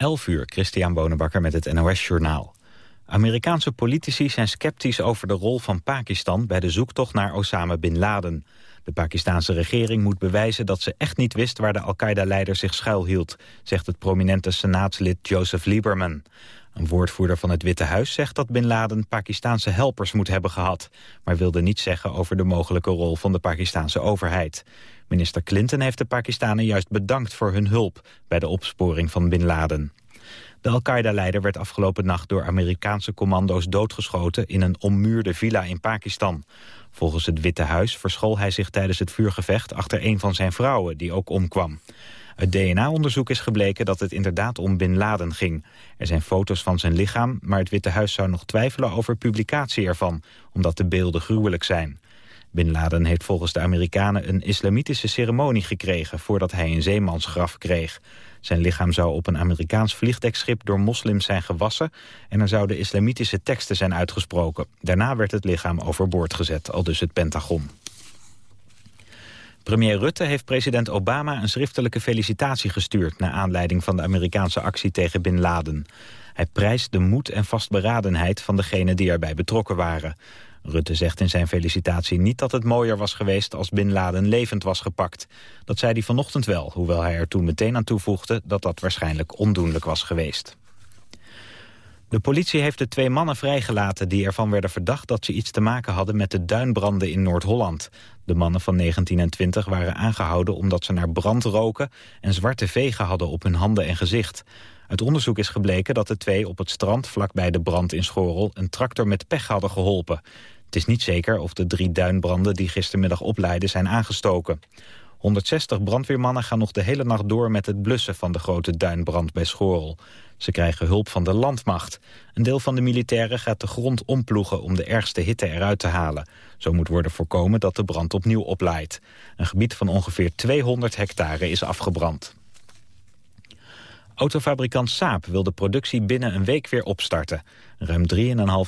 11 uur, Christian Bonenbakker met het NOS Journaal. Amerikaanse politici zijn sceptisch over de rol van Pakistan... bij de zoektocht naar Osama Bin Laden. De Pakistanse regering moet bewijzen dat ze echt niet wist... waar de Al-Qaeda-leider zich schuilhield... zegt het prominente senaatslid Joseph Lieberman. Een woordvoerder van het Witte Huis zegt dat Bin Laden Pakistanse helpers moet hebben gehad, maar wilde niets zeggen over de mogelijke rol van de Pakistanse overheid. Minister Clinton heeft de Pakistanen juist bedankt voor hun hulp bij de opsporing van Bin Laden. De Al-Qaeda-leider werd afgelopen nacht door Amerikaanse commando's doodgeschoten in een ommuurde villa in Pakistan. Volgens het Witte Huis verschool hij zich tijdens het vuurgevecht achter een van zijn vrouwen die ook omkwam. Uit DNA-onderzoek is gebleken dat het inderdaad om Bin Laden ging. Er zijn foto's van zijn lichaam, maar het Witte Huis zou nog twijfelen over publicatie ervan, omdat de beelden gruwelijk zijn. Bin Laden heeft volgens de Amerikanen een islamitische ceremonie gekregen voordat hij een zeemansgraf kreeg. Zijn lichaam zou op een Amerikaans vliegdekschip door moslims zijn gewassen en er zouden islamitische teksten zijn uitgesproken. Daarna werd het lichaam overboord gezet, al dus het Pentagon. Premier Rutte heeft president Obama een schriftelijke felicitatie gestuurd... naar aanleiding van de Amerikaanse actie tegen Bin Laden. Hij prijst de moed en vastberadenheid van degenen die erbij betrokken waren. Rutte zegt in zijn felicitatie niet dat het mooier was geweest als Bin Laden levend was gepakt. Dat zei hij vanochtend wel, hoewel hij er toen meteen aan toevoegde dat dat waarschijnlijk ondoenlijk was geweest. De politie heeft de twee mannen vrijgelaten die ervan werden verdacht dat ze iets te maken hadden met de duinbranden in Noord-Holland. De mannen van 19 en 20 waren aangehouden omdat ze naar brand roken en zwarte vegen hadden op hun handen en gezicht. Uit onderzoek is gebleken dat de twee op het strand vlakbij de brand in Schorel een tractor met pech hadden geholpen. Het is niet zeker of de drie duinbranden die gistermiddag opleiden zijn aangestoken. 160 brandweermannen gaan nog de hele nacht door met het blussen van de grote duinbrand bij Schorel. Ze krijgen hulp van de landmacht. Een deel van de militairen gaat de grond omploegen om de ergste hitte eruit te halen. Zo moet worden voorkomen dat de brand opnieuw oplaait. Een gebied van ongeveer 200 hectare is afgebrand. Autofabrikant Saab wil de productie binnen een week weer opstarten. Ruim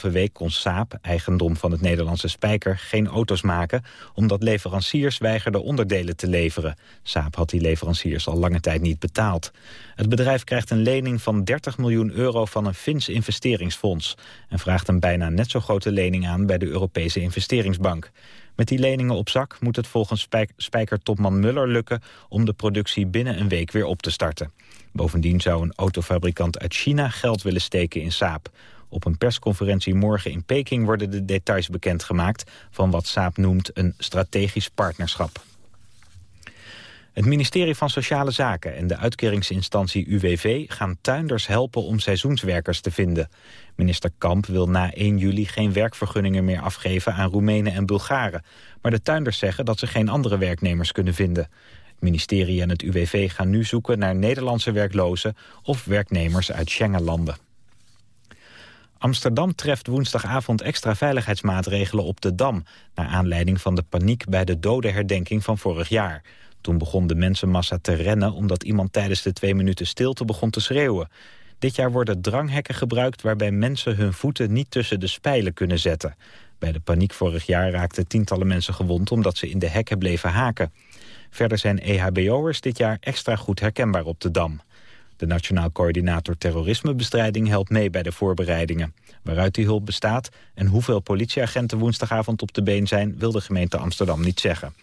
3,5 week kon Saab, eigendom van het Nederlandse Spijker, geen auto's maken... omdat leveranciers weigerden onderdelen te leveren. Saab had die leveranciers al lange tijd niet betaald. Het bedrijf krijgt een lening van 30 miljoen euro van een Fins investeringsfonds... en vraagt een bijna net zo grote lening aan bij de Europese investeringsbank. Met die leningen op zak moet het volgens Spijker-topman Muller lukken... om de productie binnen een week weer op te starten. Bovendien zou een autofabrikant uit China geld willen steken in Saab. Op een persconferentie morgen in Peking worden de details bekendgemaakt... van wat Saab noemt een strategisch partnerschap. Het ministerie van Sociale Zaken en de uitkeringsinstantie UWV gaan tuinders helpen om seizoenswerkers te vinden. Minister Kamp wil na 1 juli geen werkvergunningen meer afgeven aan Roemenen en Bulgaren. Maar de tuinders zeggen dat ze geen andere werknemers kunnen vinden. Het ministerie en het UWV gaan nu zoeken naar Nederlandse werklozen of werknemers uit Schengenlanden. Amsterdam treft woensdagavond extra veiligheidsmaatregelen op de Dam... naar aanleiding van de paniek bij de dodenherdenking van vorig jaar. Toen begon de mensenmassa te rennen omdat iemand tijdens de twee minuten stilte begon te schreeuwen. Dit jaar worden dranghekken gebruikt waarbij mensen hun voeten niet tussen de spijlen kunnen zetten. Bij de paniek vorig jaar raakten tientallen mensen gewond omdat ze in de hekken bleven haken. Verder zijn EHBO'ers dit jaar extra goed herkenbaar op de Dam. De Nationaal Coördinator Terrorismebestrijding helpt mee bij de voorbereidingen. Waaruit die hulp bestaat en hoeveel politieagenten woensdagavond op de been zijn... wil de gemeente Amsterdam niet zeggen.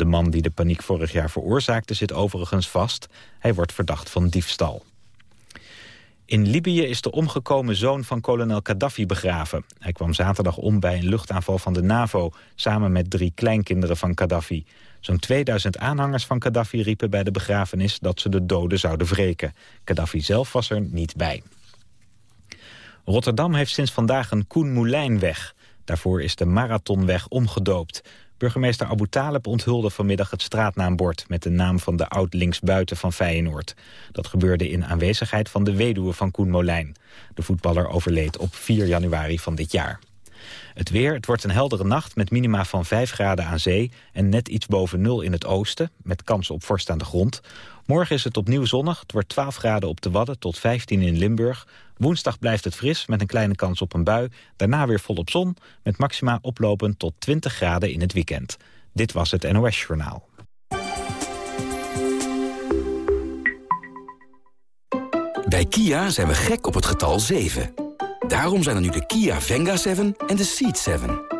De man die de paniek vorig jaar veroorzaakte zit overigens vast. Hij wordt verdacht van diefstal. In Libië is de omgekomen zoon van kolonel Gaddafi begraven. Hij kwam zaterdag om bij een luchtaanval van de NAVO... samen met drie kleinkinderen van Gaddafi. Zo'n 2000 aanhangers van Gaddafi riepen bij de begrafenis... dat ze de doden zouden wreken. Gaddafi zelf was er niet bij. Rotterdam heeft sinds vandaag een Koen Moulijn-weg. Daarvoor is de Marathonweg omgedoopt. Burgemeester Abu Talib onthulde vanmiddag het straatnaambord... met de naam van de oud-linksbuiten van Feyenoord. Dat gebeurde in aanwezigheid van de weduwe van Koen Molijn. De voetballer overleed op 4 januari van dit jaar. Het weer, het wordt een heldere nacht met minima van 5 graden aan zee... en net iets boven nul in het oosten, met kans op vorst aan de grond. Morgen is het opnieuw zonnig, het wordt 12 graden op de Wadden tot 15 in Limburg. Woensdag blijft het fris met een kleine kans op een bui. Daarna weer volop zon, met maxima oplopend tot 20 graden in het weekend. Dit was het NOS Journaal. Bij Kia zijn we gek op het getal 7. Daarom zijn er nu de Kia Venga 7 en de Ceed 7.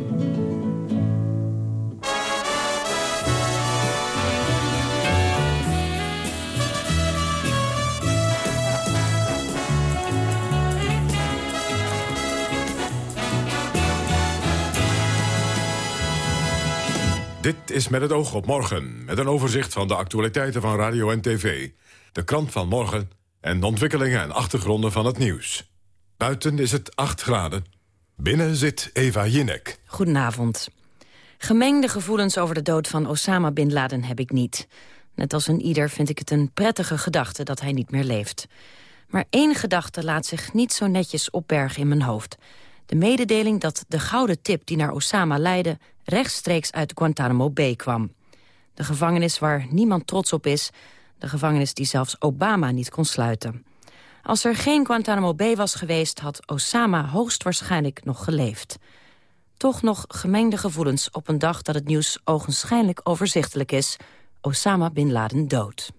Is met het oog op morgen, met een overzicht van de actualiteiten van radio en tv. De krant van morgen en de ontwikkelingen en achtergronden van het nieuws. Buiten is het 8 graden. Binnen zit Eva Jinek. Goedenavond. Gemengde gevoelens over de dood van Osama Bin Laden heb ik niet. Net als een ieder vind ik het een prettige gedachte dat hij niet meer leeft. Maar één gedachte laat zich niet zo netjes opbergen in mijn hoofd. De mededeling dat de gouden tip die naar Osama leidde... rechtstreeks uit Guantanamo Bay kwam. De gevangenis waar niemand trots op is... de gevangenis die zelfs Obama niet kon sluiten. Als er geen Guantanamo Bay was geweest... had Osama hoogstwaarschijnlijk nog geleefd. Toch nog gemengde gevoelens op een dag dat het nieuws ogenschijnlijk overzichtelijk is. Osama Bin Laden dood.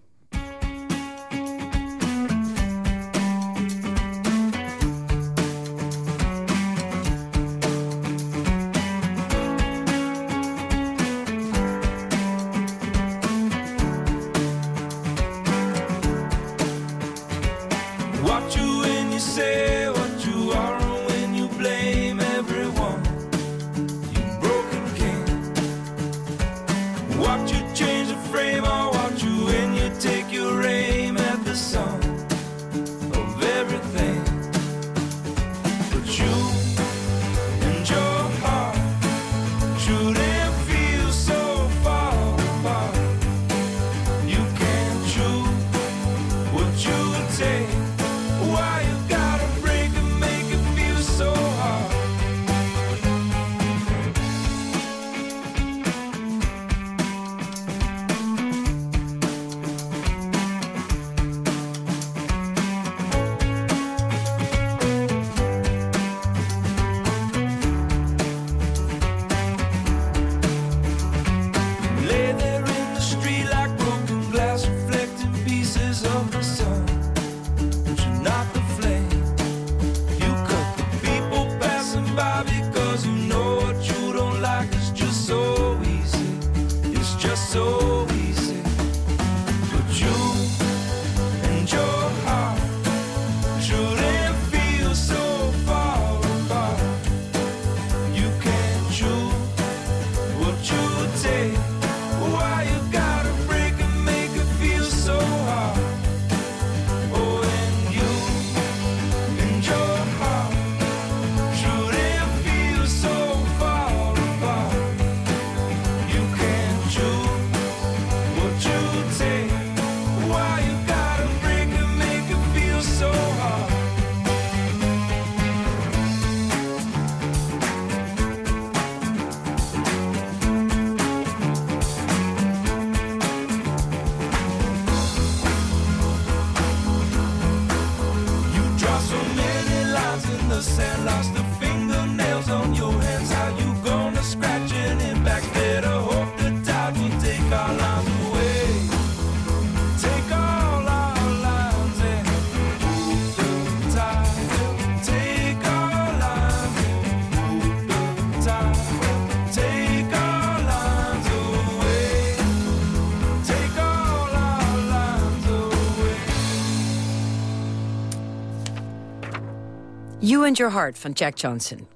Your Heart van Jack Johnson.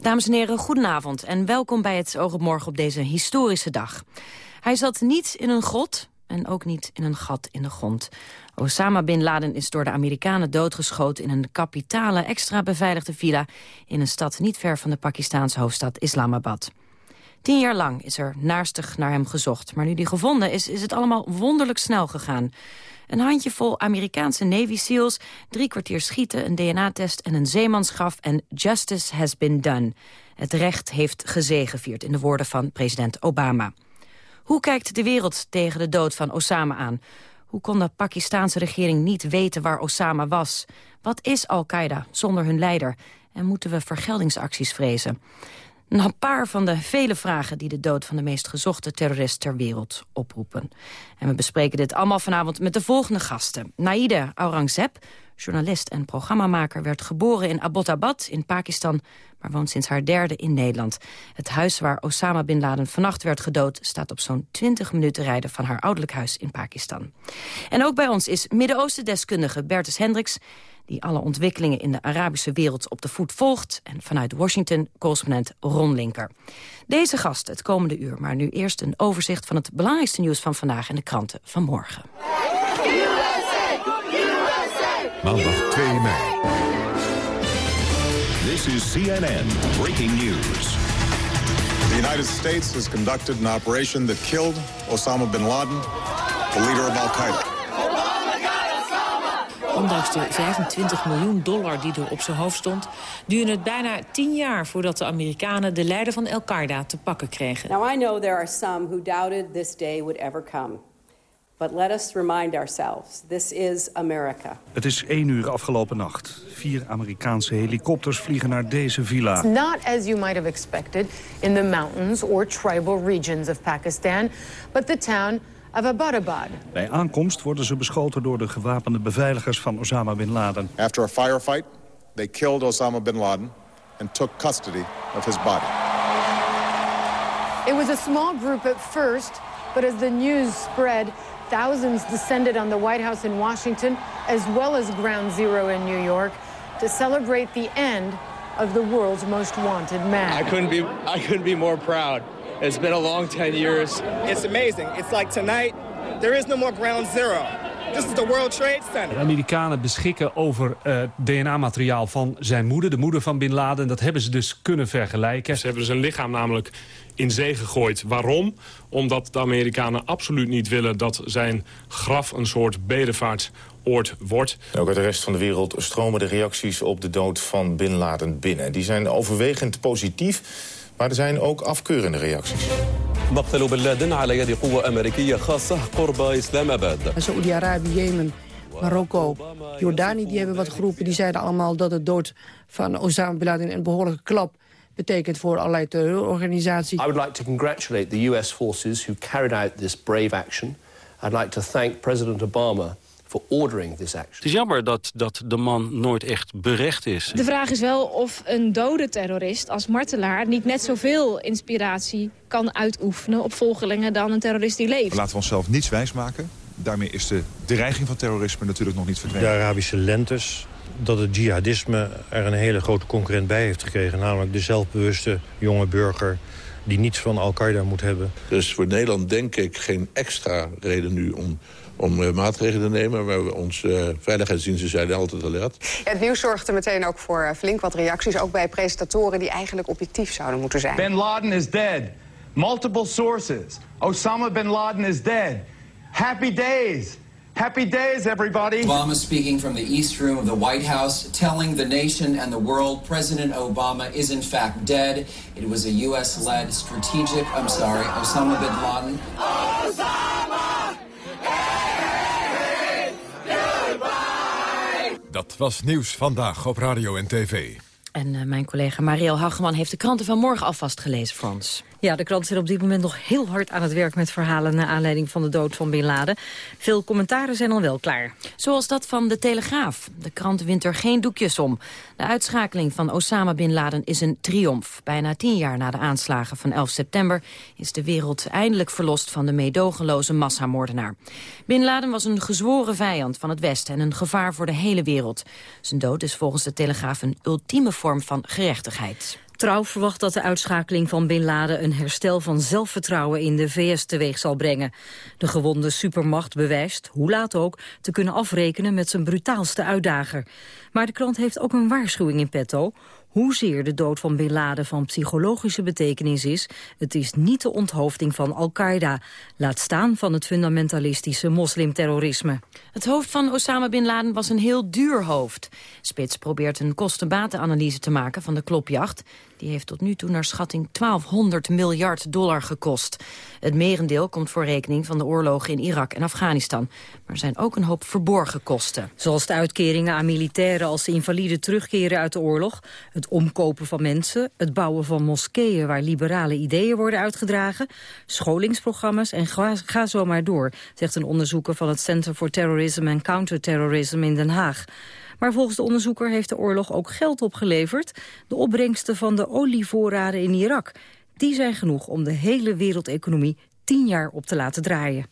Dames en heren, goedenavond en welkom bij het Oog op Morgen op deze historische dag. Hij zat niet in een grot en ook niet in een gat in de grond. Osama Bin Laden is door de Amerikanen doodgeschoten... in een kapitale, extra beveiligde villa... in een stad niet ver van de Pakistaanse hoofdstad Islamabad. Tien jaar lang is er naarstig naar hem gezocht. Maar nu die gevonden is, is het allemaal wonderlijk snel gegaan. Een handjevol Amerikaanse Navy SEALs, drie kwartier schieten, een DNA-test en een zeemansgraf en justice has been done. Het recht heeft gezegevierd, in de woorden van president Obama. Hoe kijkt de wereld tegen de dood van Osama aan? Hoe kon de Pakistanse regering niet weten waar Osama was? Wat is Al-Qaeda zonder hun leider? En moeten we vergeldingsacties vrezen? Een paar van de vele vragen die de dood van de meest gezochte terrorist ter wereld oproepen. En we bespreken dit allemaal vanavond met de volgende gasten. Naïde Aurangzeb, journalist en programmamaker, werd geboren in Abbottabad in Pakistan, maar woont sinds haar derde in Nederland. Het huis waar Osama Bin Laden vannacht werd gedood... staat op zo'n 20 minuten rijden van haar ouderlijk huis in Pakistan. En ook bij ons is Midden-Oosten-deskundige Bertus Hendricks die alle ontwikkelingen in de Arabische wereld op de voet volgt. En vanuit Washington correspondent Ron Linker. Deze gast het komende uur, maar nu eerst een overzicht van het belangrijkste nieuws van vandaag in de kranten van morgen. Maandag 2 mei. This is CNN breaking news. The United States has conducted an operation that killed Osama bin Laden, the leader of Al-Qaeda. Ondanks de 25 miljoen dollar die er op zijn hoofd stond... duurde het bijna tien jaar voordat de Amerikanen de leider van Al-Qaeda te pakken kregen. Now I know there are some who doubted this day would ever come. But let us remind ourselves, this is America. Het is één uur afgelopen nacht. Vier Amerikaanse helikopters vliegen naar deze villa. It's not as you might have expected in the mountains or tribal regions of Pakistan, but the town. Bij aankomst worden ze beschoten door de gewapende beveiligers van Osama Bin Laden. After a firefight, they killed Osama bin Laden and took custody of his body. It was a small group at first, but as the news spread, thousands descended on the White House in Washington, as well as Ground Zero in New York, to celebrate the end of the world's most wanted man. I couldn't be I couldn't be more proud. It's been a long 10 years. It's amazing. It's like tonight there is no more ground zero. This is the World Trade Center. De Amerikanen beschikken over uh, DNA-materiaal van zijn moeder, de moeder van Bin Laden. Dat hebben ze dus kunnen vergelijken. Ze hebben zijn lichaam namelijk in zee gegooid. Waarom? Omdat de Amerikanen absoluut niet willen dat zijn graf een soort bedevaartsoord wordt. Ook uit de rest van de wereld stromen de reacties op de dood van Bin Laden binnen. Die zijn overwegend positief, maar er zijn ook afkeurende reacties. مقتل بن لادن على يد قوة أمريكية خاصة قرب إسلام آباد. Saoedi-Arabië, Jemen, Marokko, Jordanië, die hebben wat geroepen. Die zeiden allemaal dat de dood van Osama Bin Laden een behoorlijke klap betekent voor allerlei terreurorganisaties. I would like to congratulate the US forces who carried out this brave action. I'd like to thank President Obama for ordering this action. Het is jammer dat, dat de man nooit echt berecht is. De vraag is wel of een dode terrorist als martelaar... niet net zoveel inspiratie kan uitoefenen op volgelingen... dan een terrorist die leeft. Laten we onszelf niets wijsmaken. Daarmee is de dreiging van terrorisme natuurlijk nog niet verdwenen. De Arabische lentes, dat het jihadisme er een hele grote concurrent bij heeft gekregen. Namelijk de zelfbewuste jonge burger die niets van Al-Qaeda moet hebben. Dus voor Nederland denk ik geen extra reden nu om om uh, maatregelen te nemen. Maar onze uh, veiligheidsdiensten zijn altijd alert. Ja, het nieuws zorgde meteen ook voor uh, flink wat reacties. Ook bij presentatoren die eigenlijk objectief zouden moeten zijn. Bin Laden is dead. Multiple sources. Osama bin Laden is dead. Happy days. Happy days, everybody. Obama speaking from the East Room of the White House, telling the nation and the world President Obama is in fact dead. It was a U.S.-led strategic, I'm sorry, Osama bin Laden. Osama! Dat was nieuws vandaag op radio en tv. En uh, mijn collega Marielle Hageman heeft de kranten van morgen alvast gelezen voor ons. Ja, de krant is op dit moment nog heel hard aan het werk met verhalen... naar aanleiding van de dood van Bin Laden. Veel commentaren zijn al wel klaar. Zoals dat van De Telegraaf. De krant wint er geen doekjes om. De uitschakeling van Osama Bin Laden is een triomf. Bijna tien jaar na de aanslagen van 11 september... is de wereld eindelijk verlost van de meedogenloze massamoordenaar. Bin Laden was een gezworen vijand van het Westen... en een gevaar voor de hele wereld. Zijn dood is volgens De Telegraaf een ultieme vorm van gerechtigheid. Trouw verwacht dat de uitschakeling van Bin Laden een herstel van zelfvertrouwen in de VS teweeg zal brengen. De gewonde supermacht bewijst, hoe laat ook, te kunnen afrekenen met zijn brutaalste uitdager. Maar de krant heeft ook een waarschuwing in petto. Hoezeer de dood van Bin Laden van psychologische betekenis is... het is niet de onthoofding van Al-Qaeda. Laat staan van het fundamentalistische moslimterrorisme. Het hoofd van Osama Bin Laden was een heel duur hoofd. Spits probeert een kostenbatenanalyse te maken van de klopjacht. Die heeft tot nu toe naar schatting 1200 miljard dollar gekost. Het merendeel komt voor rekening van de oorlogen in Irak en Afghanistan. Maar er zijn ook een hoop verborgen kosten. Zoals de uitkeringen aan militairen als de invalide terugkeren uit de oorlog... het omkopen van mensen, het bouwen van moskeeën... waar liberale ideeën worden uitgedragen, scholingsprogramma's... en ga, ga zo maar door, zegt een onderzoeker van het Center for Terrorism and Counterterrorism in Den Haag. Maar volgens de onderzoeker heeft de oorlog ook geld opgeleverd. De opbrengsten van de olievoorraden in Irak. Die zijn genoeg om de hele wereldeconomie tien jaar op te laten draaien.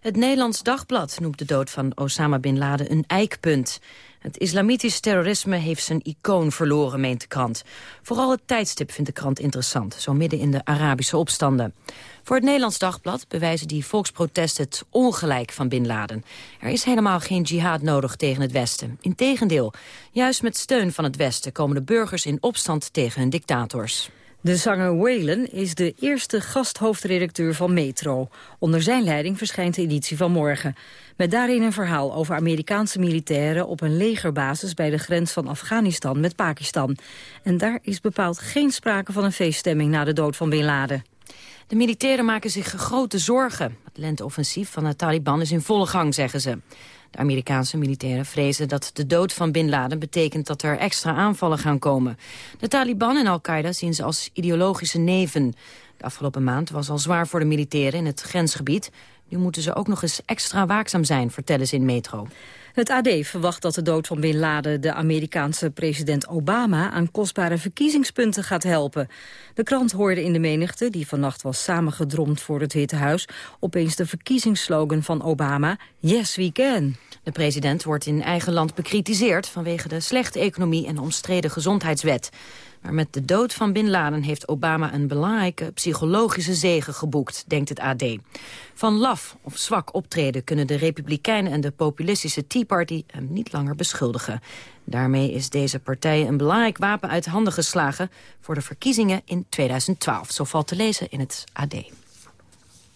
Het Nederlands Dagblad noemt de dood van Osama Bin Laden een eikpunt. Het islamitisch terrorisme heeft zijn icoon verloren, meent de krant. Vooral het tijdstip vindt de krant interessant, zo midden in de Arabische opstanden. Voor het Nederlands Dagblad bewijzen die volksprotesten het ongelijk van Bin Laden. Er is helemaal geen jihad nodig tegen het Westen. Integendeel, juist met steun van het Westen komen de burgers in opstand tegen hun dictators. De zanger Waylon is de eerste gasthoofdredacteur van Metro. Onder zijn leiding verschijnt de editie van morgen. Met daarin een verhaal over Amerikaanse militairen op een legerbasis bij de grens van Afghanistan met Pakistan. En daar is bepaald geen sprake van een feeststemming na de dood van Bin Laden. De militairen maken zich grote zorgen. Het lenteoffensief van de Taliban is in volle gang, zeggen ze. De Amerikaanse militairen vrezen dat de dood van Bin Laden betekent dat er extra aanvallen gaan komen. De Taliban en Al-Qaeda zien ze als ideologische neven. De afgelopen maand was al zwaar voor de militairen in het grensgebied. Nu moeten ze ook nog eens extra waakzaam zijn, vertellen ze in Metro. Het AD verwacht dat de dood van Bin Laden de Amerikaanse president Obama aan kostbare verkiezingspunten gaat helpen. De krant hoorde in de menigte, die vannacht was samengedromd voor het Witte Huis, opeens de verkiezingsslogan van Obama, Yes we can. De president wordt in eigen land bekritiseerd vanwege de slechte economie en omstreden gezondheidswet. Maar met de dood van Bin Laden heeft Obama een belangrijke psychologische zegen geboekt, denkt het AD. Van laf of zwak optreden kunnen de Republikeinen en de populistische Tea Party hem niet langer beschuldigen. Daarmee is deze partij een belangrijk wapen uit handen geslagen voor de verkiezingen in 2012. Zo valt te lezen in het AD.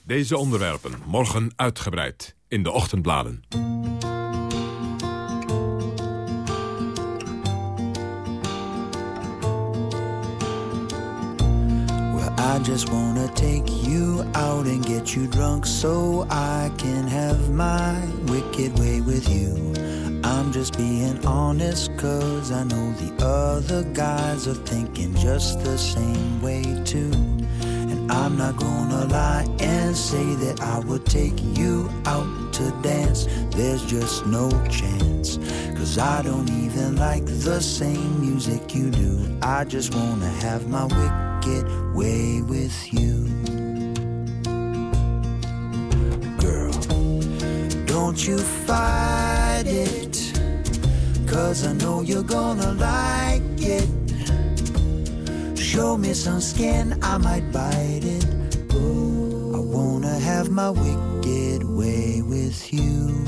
Deze onderwerpen morgen uitgebreid in de ochtendbladen. I just wanna take you out and get you drunk so I can have my wicked way with you. I'm just being honest cause I know the other guys are thinking just the same way too. I'm not gonna lie and say that I would take you out to dance. There's just no chance. Cause I don't even like the same music you do. I just wanna have my wicked way with you. Girl, don't you fight it. Cause I know you're gonna like it. Show me some skin, I might bite it. I wanna have my wicked way with you.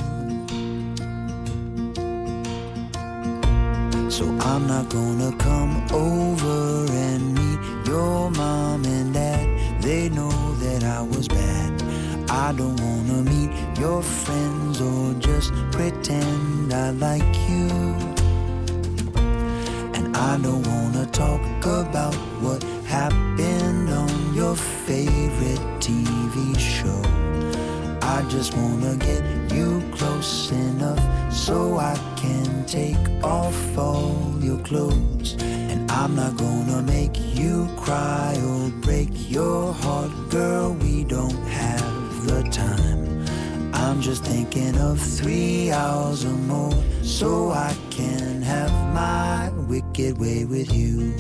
So I'm not gonna come over and meet your mom and dad. They know that I was bad. I don't wanna meet your friends or just pretend I like you. And I don't wanna talk about what happened on your favorite TV show. I just wanna get you close enough so I can take off all your clothes. And I'm not gonna make you cry or break your heart, girl. We don't have. I'm just thinking of three hours or more so I can have my wicked way with you.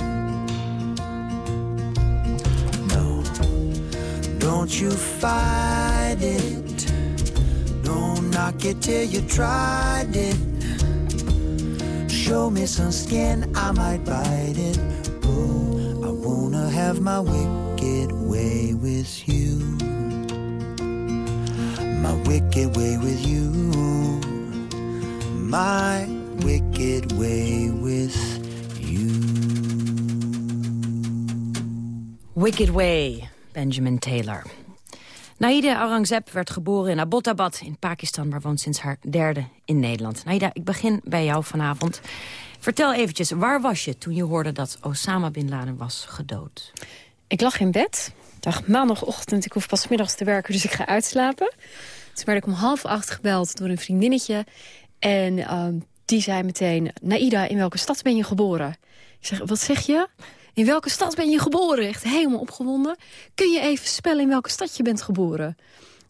No, don't you fight it. Don't knock it till you tried it. Show me some skin, I might bite it. Oh, I wanna have my wicked way with you. My wicked way with you. My wicked way with you. Wicked Way, Benjamin Taylor. Naida Aurangzeb werd geboren in Abbottabad in Pakistan... maar woont sinds haar derde in Nederland. Naida, ik begin bij jou vanavond. Vertel eventjes, waar was je toen je hoorde dat Osama Bin Laden was gedood? Ik lag in bed. Ik dacht maandagochtend, ik hoef pas middags te werken, dus ik ga uitslapen. Toen werd ik om half acht gebeld door een vriendinnetje. En ehm, die zei meteen, Naida, in welke stad ben je geboren? Ik zeg, wat zeg je? In welke stad ben je geboren? Echt helemaal opgewonden. Kun je even spellen in welke stad je bent geboren?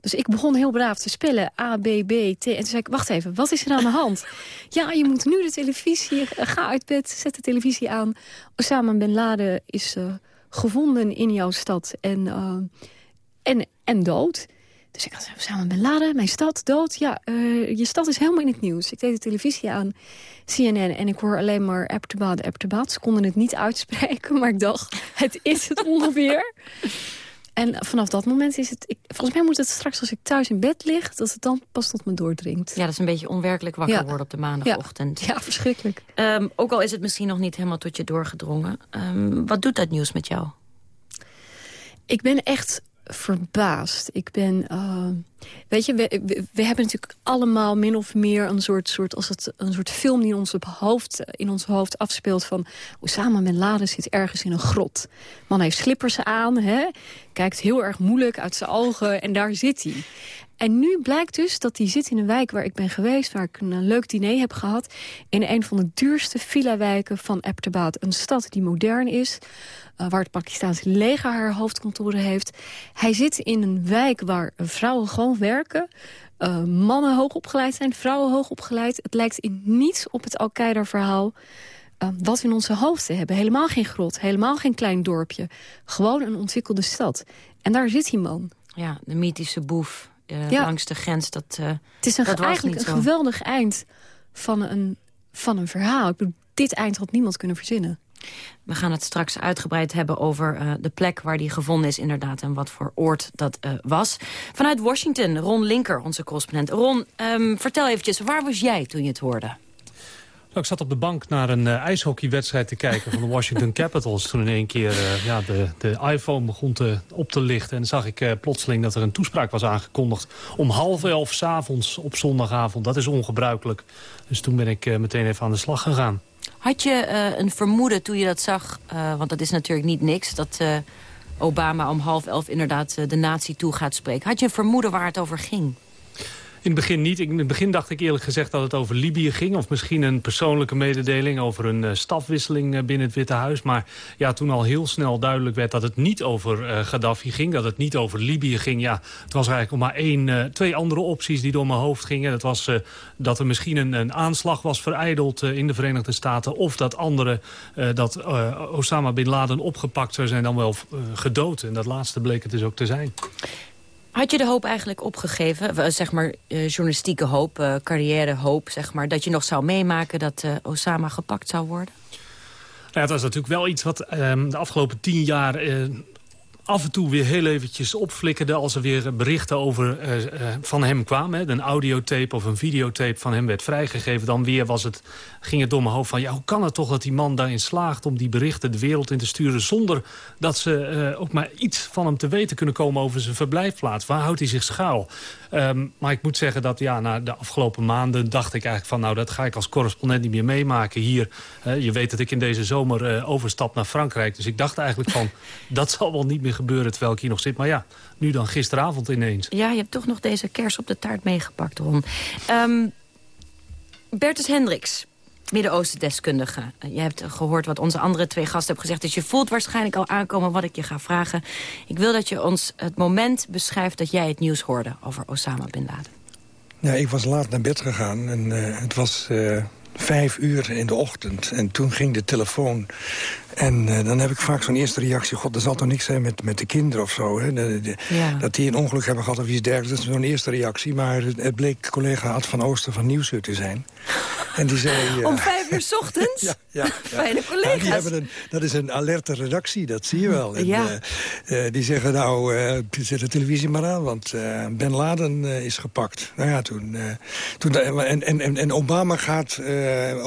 Dus ik begon heel braaf te spellen. A, B, B, T. En toen zei ik, wacht even, wat is er aan de hand? ja, je moet nu de televisie... Ga uit bed, zet de televisie aan. Osama Bin Laden is uh, gevonden in jouw stad en, uh, en, en dood. Dus ik had Osama Bin Laden, mijn stad, dood. Ja, uh, je stad is helemaal in het nieuws. Ik deed de televisie aan, CNN, en ik hoor alleen maar Abbottabad, Abbottabad. Ze konden het niet uitspreken, maar ik dacht, het is het ongeveer. En vanaf dat moment is het... Ik, volgens mij moet het straks als ik thuis in bed lig... dat het dan pas tot me doordringt. Ja, dat is een beetje onwerkelijk wakker Ja. worden op de maandagochtend. Ja, verschrikkelijk. Ehm, ook al is het misschien nog niet helemaal tot je doorgedrongen. Ehm, wat doet dat nieuws met jou? Ik ben echt verbaasd. Ik ben... eh, weet je, we, hebben natuurlijk allemaal min of meer een soort, soort, als het, een soort film die ons, op hoofd, in ons hoofd afspeelt van... Osama Bin Laden zit ergens in een grot. Man heeft slippers aan, hè? kijkt heel erg moeilijk uit zijn ogen en daar zit hij. En nu blijkt dus dat hij zit in een wijk waar ik ben geweest... waar ik een eh, leuk diner heb gehad... in een van de duurste villa-wijken van Abbottabad. Een stad die modern is, eh, waar het Pakistaanse leger haar hoofdkantoren heeft. Hij zit in een wijk waar vrouwen gewoon werken... eh, mannen hoog opgeleid zijn, vrouwen hoog opgeleid. Het lijkt in niets op het Al-Qaeda-verhaal... eh, wat we in onze hoofden hebben. Helemaal geen grot, helemaal geen klein dorpje. Gewoon een ontwikkelde stad. En daar zit die man. Ja, de mythische boef eh, Ja. langs de grens. Dat, eh, Het is een, dat eigenlijk een geweldig eind van een, van een verhaal. Ik bedoel, dit eind had niemand kunnen verzinnen. We gaan het straks uitgebreid hebben over eh, de plek waar die gevonden is inderdaad... en wat voor oord dat was. Vanuit Washington, Ron Linker, onze correspondent. Ron, ehm, vertel eventjes, waar was jij toen je het hoorde? Nou, ik zat op de bank naar een eh, ijshockeywedstrijd te kijken van de Washington Capitals. Toen in één keer eh, ja, de, de iPhone begon te, op te lichten. En zag ik eh, plotseling dat er een toespraak was aangekondigd. Om half elf s'avonds op zondagavond. Dat is ongebruikelijk. Dus toen ben ik meteen even aan de slag gegaan. Had je een vermoeden toen je dat zag, want dat is natuurlijk niet niks... dat Obama om half elf inderdaad de natie toe gaat spreken. Had je een vermoeden waar het over ging? In het begin niet. In het begin dacht ik eerlijk gezegd dat het over Libië ging. Of misschien een persoonlijke mededeling over een eh, stafwisseling eh, binnen het Witte Huis. Maar ja, toen al heel snel duidelijk werd dat het niet over eh, Gaddafi ging. Dat het niet over Libië ging. Ja, het was eigenlijk nog maar één, twee andere opties die door mijn hoofd gingen. Dat was dat er misschien een, een aanslag was vereideld in de Verenigde Staten. Of dat andere, dat Osama Bin Laden opgepakt zou zijn dan wel gedood. En dat laatste bleek het dus ook te zijn. Had je de hoop eigenlijk opgegeven, eh, zeg maar eh, journalistieke hoop, eh carrièrehoop... Zeg maar, dat je nog zou meemaken dat Osama gepakt zou worden? Nou ja, dat is natuurlijk wel iets wat ehm, de afgelopen tien jaar... af en toe weer heel eventjes opflikkerde... als er weer berichten over, eh, eh, van hem kwamen. Een audiotape of een videotape van hem werd vrijgegeven. Dan weer was het, ging het door mijn hoofd van... ja, hoe kan het toch dat die man daarin slaagt om die berichten de wereld in te sturen... zonder dat ze eh, ook maar iets van hem te weten kunnen komen over zijn verblijfplaats. Waar houdt hij zich schuil? Ehm, maar ik moet zeggen dat ja, na de afgelopen maanden dacht ik eigenlijk van... nou, dat ga ik als correspondent niet meer meemaken hier. Je weet dat ik in deze zomer eh, overstap naar Frankrijk. Dus ik dacht eigenlijk van, dat zal wel niet meer gebeuren terwijl ik hier nog zit. Maar ja, nu dan gisteravond ineens. Ja, je hebt toch nog deze kers op de taart meegepakt, Ron. Ehm, Bertus Hendricks, Midden-Oosten-deskundige. Je hebt gehoord wat onze andere twee gasten hebben gezegd. Dus je voelt waarschijnlijk al aankomen wat ik je ga vragen. Ik wil dat je ons het moment beschrijft dat jij het nieuws hoorde over Osama Bin Laden. Ja, ik was laat naar bed gegaan en uh, het was uh, vijf uur in de ochtend. En toen ging de telefoon en uh, dan heb ik vaak zo'n eerste reactie... god, er zal toch niks zijn met, met de kinderen of zo. Hè? De, de, ja. Dat die een ongeluk hebben gehad of iets dergelijks. Dat is zo'n eerste reactie. Maar het bleek collega Ad van Ooster van Nieuwsuur te zijn. En die zei... Uh, Om vijf uur s ochtends? ja, ja, ja. Fijne collega's. die hebben een, dat is een alerte redactie, dat zie je wel. En, ja. Uh, die zeggen, nou, zet de televisie maar aan... want Ben Laden is gepakt. Nou ja, toen... toen en, en, en Obama gaat...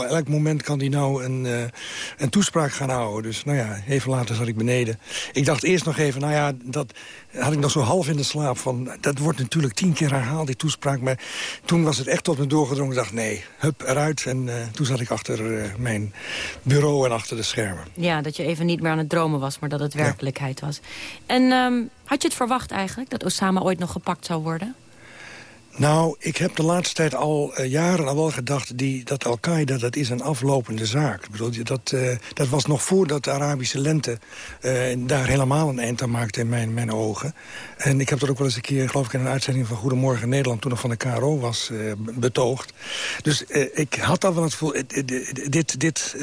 elk moment kan hij nou een, een toespraak gaan houden. Dus nou ja, even later zat ik beneden. Ik dacht eerst nog even, nou ja, dat had ik nog zo half in de slaap van... dat wordt natuurlijk tien keer herhaald, die toespraak. Maar toen was het echt tot me doorgedrongen. Ik dacht, nee, hup, eruit. En uh, toen zat ik achter mijn bureau en achter de schermen. Ja, dat je even niet meer aan het dromen was, maar dat het werkelijkheid was. En um, had je het verwacht eigenlijk, dat Osama ooit nog gepakt zou worden? Nou, ik heb de laatste tijd al uh, jaren al wel gedacht... Die, dat Al-Qaeda dat is een aflopende zaak. Ik bedoel, dat, uh, dat was nog voordat de Arabische lente uh, daar helemaal een eind aan maakte in mijn, mijn ogen. En ik heb dat ook wel eens een keer, geloof ik... in een uitzending van Goedemorgen Nederland... toen nog van de KRO was betoogd. Dus ik had al wel het gevoel... dit, dit,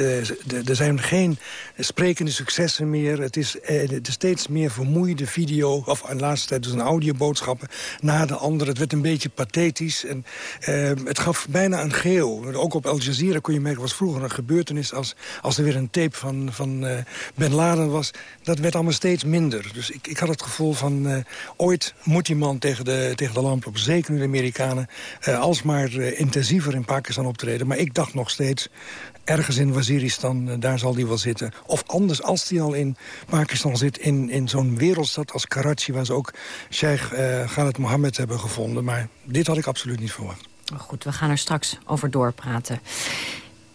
er zijn geen sprekende successen meer. Het is steeds meer vermoeide video... of de laatste tijd dus een audioboodschappen... na de andere. Het werd een beetje pathetisch. En, uh, het gaf bijna een geel. Ook op Al Jazeera kon je merken, was vroeger een gebeurtenis... als, als er weer een tape van, van uh, Ben Laden was. Dat werd allemaal steeds minder. Dus ik, ik had het gevoel van... Uh, ooit moet die man tegen de, tegen de lamp op. Zeker nu de Amerikanen. alsmaar intensiever in Pakistan optreden. Maar ik dacht nog steeds ergens in Waziristan, daar zal hij wel zitten. Of anders, als hij al in Pakistan zit, in, in zo'n wereldstad als Karachi... waar ze ook Sheikh uh, Khaled Mohammed hebben gevonden. Maar dit had ik absoluut niet verwacht. Goed, we gaan er straks over doorpraten.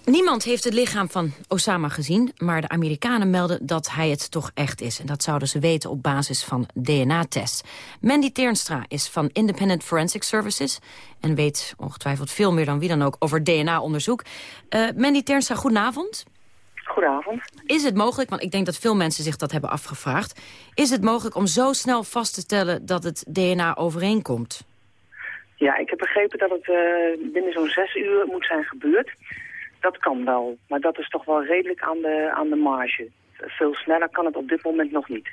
Niemand heeft het lichaam van Osama gezien, maar de Amerikanen melden dat hij het toch echt is. En dat zouden ze weten op basis van DNA-tests. Mandy Teernstra is van Independent Forensic Services... en weet ongetwijfeld veel meer dan wie dan ook over DNA-onderzoek. Uh, Mandy Teernstra, goedenavond. Goedenavond. Is het mogelijk, want ik denk dat veel mensen zich dat hebben afgevraagd... is het mogelijk om zo snel vast te stellen dat het DNA overeenkomt? Ja, ik heb begrepen dat het uh, binnen zo'n zes uur moet zijn gebeurd. Dat kan wel, maar dat is toch wel redelijk aan de, aan de marge. Veel sneller kan het op dit moment nog niet.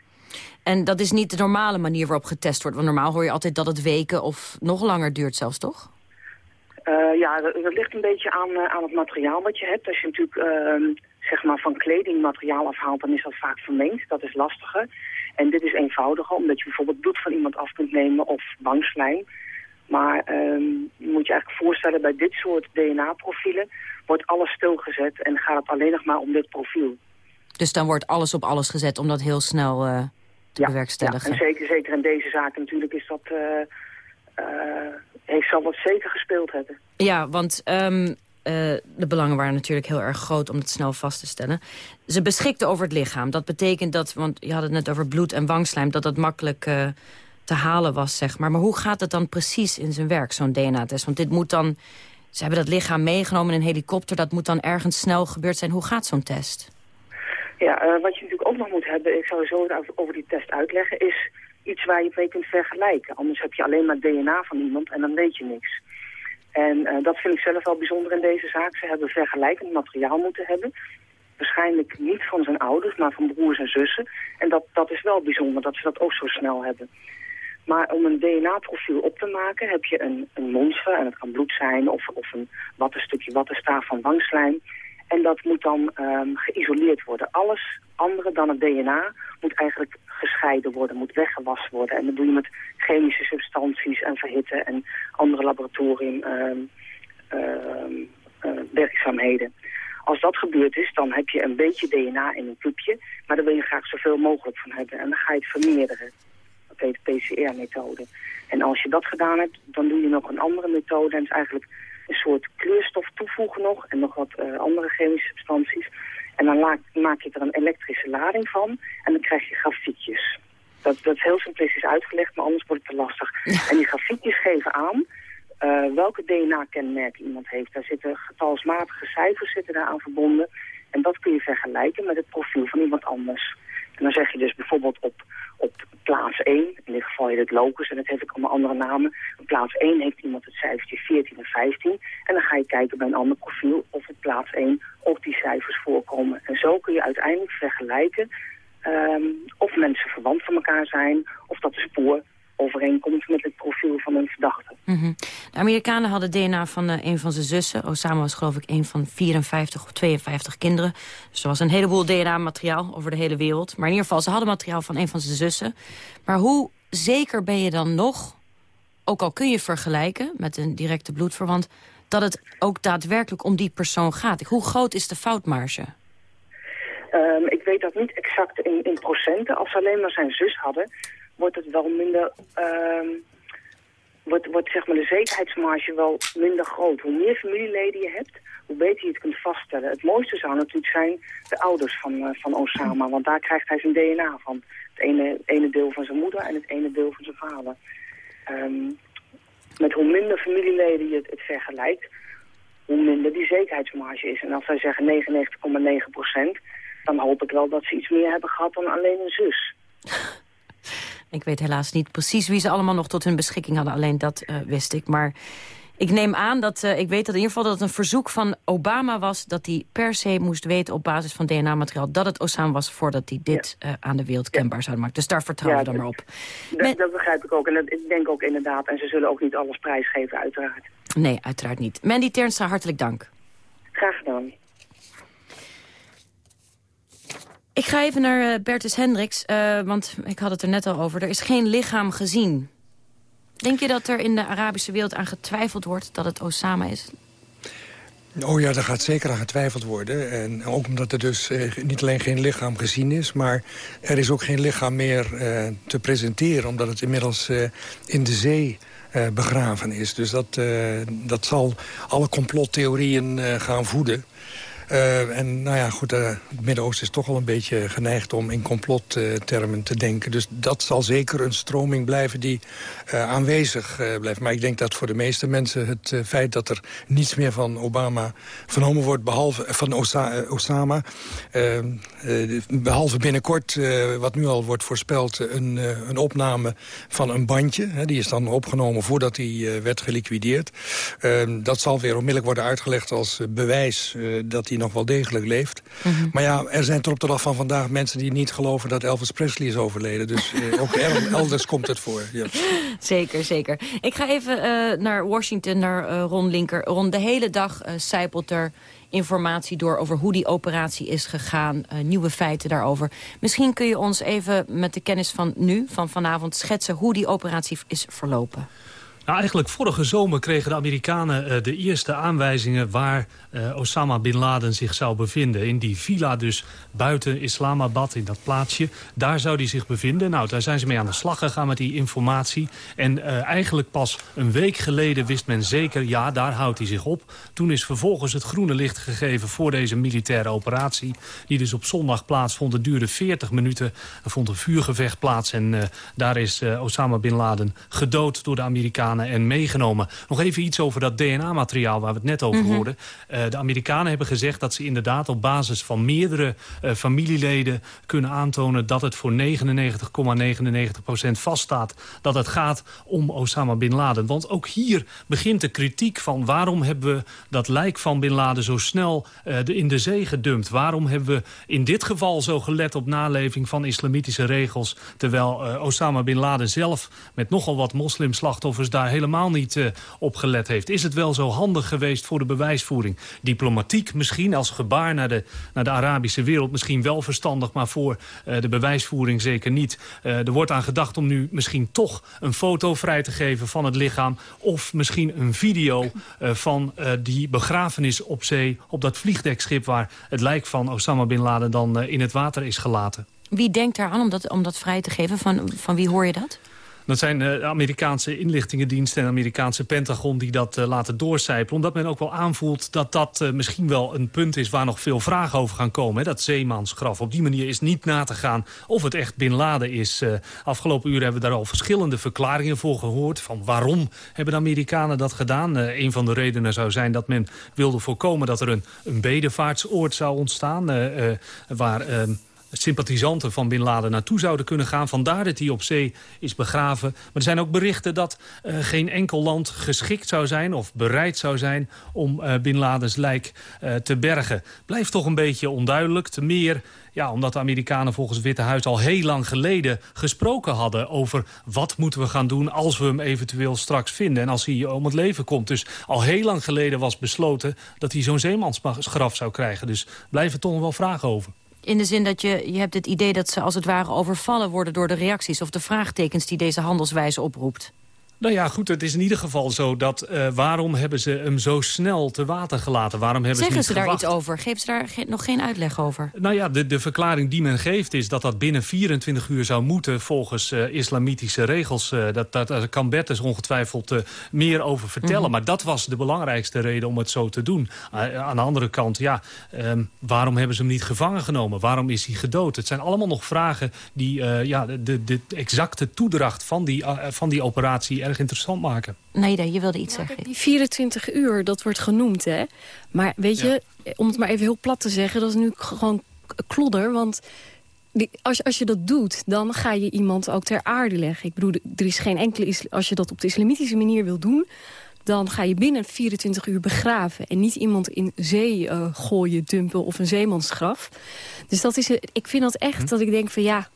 En dat is niet de normale manier waarop getest wordt? Want normaal hoor je altijd dat het weken of nog langer duurt zelfs, toch? Uh, ja, dat, ligt een beetje aan, uh, aan het materiaal wat je hebt. Als je natuurlijk uh, zeg maar van kledingmateriaal afhaalt, dan is dat vaak vermengd. Dat is lastiger. En dit is eenvoudiger, omdat je bijvoorbeeld bloed van iemand af kunt nemen of wangslijm. Maar um, je moet je eigenlijk voorstellen, bij dit soort DNA-profielen wordt alles stilgezet en gaat het alleen nog maar om dit profiel. Dus dan wordt alles op alles gezet om dat heel snel uh, te ja, bewerkstelligen? Ja, en zeker, zeker in deze zaak natuurlijk is dat, uh, uh, heeft zal wat zeker gespeeld hebben. Ja, want um, de belangen waren natuurlijk heel erg groot om het snel vast te stellen. Ze beschikten over het lichaam. Dat betekent dat, want je had het net over bloed en wangslijm... dat dat makkelijk te halen was, zeg maar. Maar hoe gaat het dan precies in zijn werk, zo'n DNA-test? Want dit moet dan ze hebben dat lichaam meegenomen in een helikopter. Dat moet dan ergens snel gebeurd zijn. Hoe gaat zo'n test? Ja, uh, wat je natuurlijk ook nog moet hebben, ik zou zo over die test uitleggen, is iets waar je het mee kunt vergelijken. Anders heb je alleen maar DNA van iemand en dan weet je niks. En uh, dat vind ik zelf wel bijzonder in deze zaak. Ze hebben vergelijkend materiaal moeten hebben. Waarschijnlijk niet van zijn ouders, maar van broers en zussen. En dat, dat is wel bijzonder, dat ze dat ook zo snel hebben. Maar om een DNA-profiel op te maken heb je een, een monster, en het kan bloed zijn of, of een wattenstukje wattenstaaf van wangslijm. En dat moet dan um, geïsoleerd worden. Alles andere dan het DNA moet eigenlijk gescheiden worden, moet weggewassen worden. En dat doe je met chemische substanties en verhitten en andere laboratorium um, um, uh, werkzaamheden. Als dat gebeurd is, dan heb je een beetje DNA in een kubje, maar daar wil je graag zoveel mogelijk van hebben. En dan ga je het vermeerderen heet PCR-methode. En als je dat gedaan hebt, dan doe je nog een andere methode. En is eigenlijk een soort kleurstof toevoegen nog en nog wat uh, andere chemische substanties. En dan maak je er een elektrische lading van en dan krijg je grafiekjes. Dat, dat is heel simplistisch uitgelegd, maar anders wordt het te lastig. En die grafiekjes geven aan uh, welke DNA-kenmerken iemand heeft. Daar zitten getalsmatige cijfers zitten daar aan verbonden. En dat kun je vergelijken met het profiel van iemand anders. En dan zeg je dus bijvoorbeeld op, op plaats 1, in dit geval heet het locus en dat heeft ook allemaal andere namen. Op plaats 1 heeft iemand het cijfertje 14 en 15. En dan ga je kijken bij een ander profiel of op plaats 1 ook die cijfers voorkomen. En zo kun je uiteindelijk vergelijken um, of mensen verwant van elkaar zijn, of dat de spoor overeenkomt met het profiel van een verdachte. Mhm. De Amerikanen hadden DNA van uh, een van zijn zussen. Osama was geloof ik een van 54 of 52 kinderen. Dus er was een heleboel DNA-materiaal over de hele wereld. Maar in ieder geval, ze hadden materiaal van een van zijn zussen. Maar hoe zeker ben je dan nog, ook al kun je vergelijken met een directe bloedverwant... dat het ook daadwerkelijk om die persoon gaat? Hoe groot is de foutmarge? Um, ik weet dat niet exact in, in procenten. Als ze alleen maar zijn zus hadden, wordt het wel minder... Uh, wordt, wordt zeg maar de zekerheidsmarge wel minder groot. Hoe meer familieleden je hebt, hoe beter je het kunt vaststellen. Het mooiste zou natuurlijk zijn de ouders van, uh, van Osama, want daar krijgt hij zijn DNA van. Het ene, ene deel van zijn moeder en het ene deel van zijn vader. Um, met hoe minder familieleden je het, vergelijkt, hoe minder die zekerheidsmarge is. En als zij zeggen 99,9 procent, dan hoop ik wel dat ze iets meer hebben gehad dan alleen een zus. Ik weet helaas niet precies wie ze allemaal nog tot hun beschikking hadden. Alleen dat uh, wist ik. Maar ik neem aan dat, uh, ik weet dat in ieder geval dat het een verzoek van Obama was... dat hij per se moest weten op basis van DNA-materiaal... dat het Osama was voordat hij dit ja. uh, aan de wereld kenbaar zou maken. Dus daar vertrouwen ja, we dan maar op. Dat, begrijp ik ook. En dat, ik denk ook inderdaad. En ze zullen ook niet alles prijsgeven, uiteraard. Nee, uiteraard niet. Mandy Ternstra, hartelijk dank. Graag gedaan. Ik ga even naar uh, Bertus Hendricks, uh, want ik had het er net al over. Er is geen lichaam gezien. Denk je dat er in de Arabische wereld aan getwijfeld wordt dat het Osama is? Oh ja, daar gaat zeker aan getwijfeld worden. En ook omdat er dus eh, niet alleen geen lichaam gezien is... maar er is ook geen lichaam meer eh, te presenteren... omdat het inmiddels eh, in de zee begraven is. Dus dat, dat zal alle complottheorieën gaan voeden. Uh, en nou ja, goed, uh, het Midden-Oosten is toch al een beetje geneigd om in complottermen te denken. Dus dat zal zeker een stroming blijven die uh, aanwezig blijft. Maar ik denk dat voor de meeste mensen het feit dat er niets meer van Obama vernomen wordt... behalve van Osa Osama, behalve binnenkort, wat nu al wordt voorspeld... een, een opname van een bandje. Hè, die is dan opgenomen voordat hij werd geliquideerd. dat zal weer onmiddellijk worden uitgelegd als bewijs dat hij nog wel degelijk leeft. Mm -hmm. Maar ja, er zijn tot op de dag van vandaag mensen die niet geloven dat Elvis Presley is overleden. Dus eh, ook elders komt het voor. Ja. Zeker, zeker. Ik ga even uh, naar Washington, naar uh, Ron Linker. Ron, de hele dag uh, zijpelt er informatie door over hoe die operatie is gegaan. nieuwe feiten daarover. Misschien kun je ons even met de kennis van nu, van vanavond, schetsen hoe die operatie is verlopen. Nou, eigenlijk vorige zomer kregen de Amerikanen uh, de eerste aanwijzingen... waar uh, Osama Bin Laden zich zou bevinden. In die villa dus buiten Islamabad, in dat plaatsje. Daar zou hij zich bevinden. Nou, daar zijn ze mee aan de slag gegaan met die informatie. En uh, eigenlijk pas een week geleden wist men zeker... ja, daar houdt hij zich op. Toen is vervolgens het groene licht gegeven voor deze militaire operatie... die dus op zondag plaatsvond. Het duurde 40 minuten. Er vond een vuurgevecht plaats. En daar is Osama Bin Laden gedood door de Amerikanen en meegenomen. Nog even iets over dat DNA-materiaal waar we het net over mm -hmm. hoorden. Uh, de Amerikanen hebben gezegd dat ze inderdaad op basis van meerdere uh, familieleden kunnen aantonen dat het voor 99,99% ,99 vaststaat dat het gaat om Osama Bin Laden. Want ook hier begint de kritiek van waarom hebben we dat lijk van Bin Laden zo snel uh, in de zee gedumpt? Waarom hebben we in dit geval zo gelet op naleving van islamitische regels, terwijl Osama Bin Laden zelf met nogal wat moslimslachtoffers daar helemaal niet uh, op gelet heeft. Is het wel zo handig geweest voor de bewijsvoering? Diplomatiek misschien als gebaar naar de, naar de Arabische wereld misschien wel verstandig... maar voor uh, de bewijsvoering zeker niet. Uh, er wordt aan gedacht om nu misschien toch een foto vrij te geven van het lichaam... of misschien een video van die begrafenis op zee... op dat vliegdekschip waar het lijk van Osama Bin Laden dan in het water is gelaten. Wie denkt daar aan om dat, om dat vrij te geven? Van, van wie hoor je dat? Dat zijn de Amerikaanse inlichtingendiensten en Amerikaanse Pentagon die dat laten doorcijpelen. Omdat men ook wel aanvoelt dat dat misschien wel een punt is waar nog veel vragen over gaan komen. Hè? Dat zeemansgraf. Op die manier is niet na te gaan of het echt Bin Laden is. afgelopen uren hebben we daar al verschillende verklaringen voor gehoord. Van waarom hebben de Amerikanen dat gedaan? een van de redenen zou zijn dat men wilde voorkomen dat er een, een bedevaartsoord zou ontstaan. waar ehm, sympathisanten van Bin Laden naartoe zouden kunnen gaan. Vandaar dat hij op zee is begraven. Maar er zijn ook berichten dat uh, geen enkel land geschikt zou zijn... of bereid zou zijn om uh, Bin Ladens lijk uh, te bergen. Blijft toch een beetje onduidelijk. Te meer ja, omdat de Amerikanen volgens het Witte Huis al heel lang geleden gesproken hadden... over wat moeten we gaan doen als we hem eventueel straks vinden... en als hij om het leven komt. Dus al heel lang geleden was besloten dat hij zo'n zeemansgraf zou krijgen. Dus blijven toch nog wel vragen over. In de zin dat je, je hebt het idee dat ze als het ware overvallen worden door de reacties... of de vraagtekens die deze handelswijze oproept. Nou ja, goed, het is in ieder geval zo dat... Uh, waarom hebben ze hem zo snel te water gelaten? Waarom hebben Zeggen ze, niet ze daar iets over? Geven ze daar ge nog geen uitleg over? Nou ja, de, de verklaring die men geeft is dat dat binnen 24 uur zou moeten... volgens uh, islamitische regels. Uh, dat, dat, daar kan Bertus ongetwijfeld meer over vertellen. Mm -hmm. Maar dat was de belangrijkste reden om het zo te doen. aan de andere kant, ja, um, waarom hebben ze hem niet gevangen genomen? Waarom is hij gedood? Het zijn allemaal nog vragen die ja, de, de exacte toedracht van die, van die operatie erg interessant maken. Nee, je wilde iets ja, zeggen. Die 24 uur, dat wordt genoemd, hè. Maar weet je, om het maar even heel plat te zeggen... dat is nu gewoon klodder, want... Die, als, als je dat doet, dan ga je iemand ook ter aarde leggen. Ik bedoel, er is geen enkele... Als je dat op de islamitische manier wil doen dan ga je binnen 24 uur begraven... en niet iemand in zee uh, gooien, dumpen of een zeemansgraf. Dus dat is, ik vind dat echt hm. dat ik denk van ja...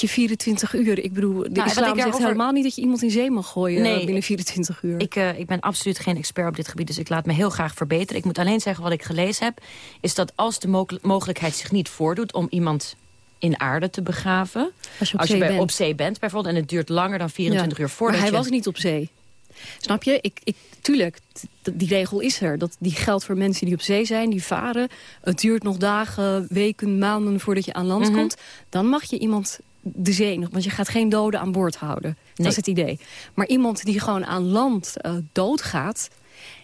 Weet je, 24 uur. Ik bedoel, de nou, islam zegt over... helemaal niet dat je iemand in zee mag gooien nee, binnen 24 uur. Ik, uh, ik ben absoluut geen expert op dit gebied, dus ik laat me heel graag verbeteren. Ik moet alleen zeggen wat ik gelezen heb, is dat als de mo mogelijkheid zich niet voordoet om iemand in aarde te begraven. Als je op, als zee, bij, bent. op zee bent bijvoorbeeld en het duurt langer dan 24 ja, uur voordat maar hij je... was niet op zee. Snap je? Ik, ik, tuurlijk, die regel is er. Dat, die geldt voor mensen die op zee zijn, die varen. Het duurt nog dagen, weken, maanden voordat je aan land Mhm. mm -hmm. komt. Dan mag je iemand de zee nog, want je gaat geen doden aan boord houden. Nee. Dat is het idee. Maar iemand die gewoon aan land uh, doodgaat...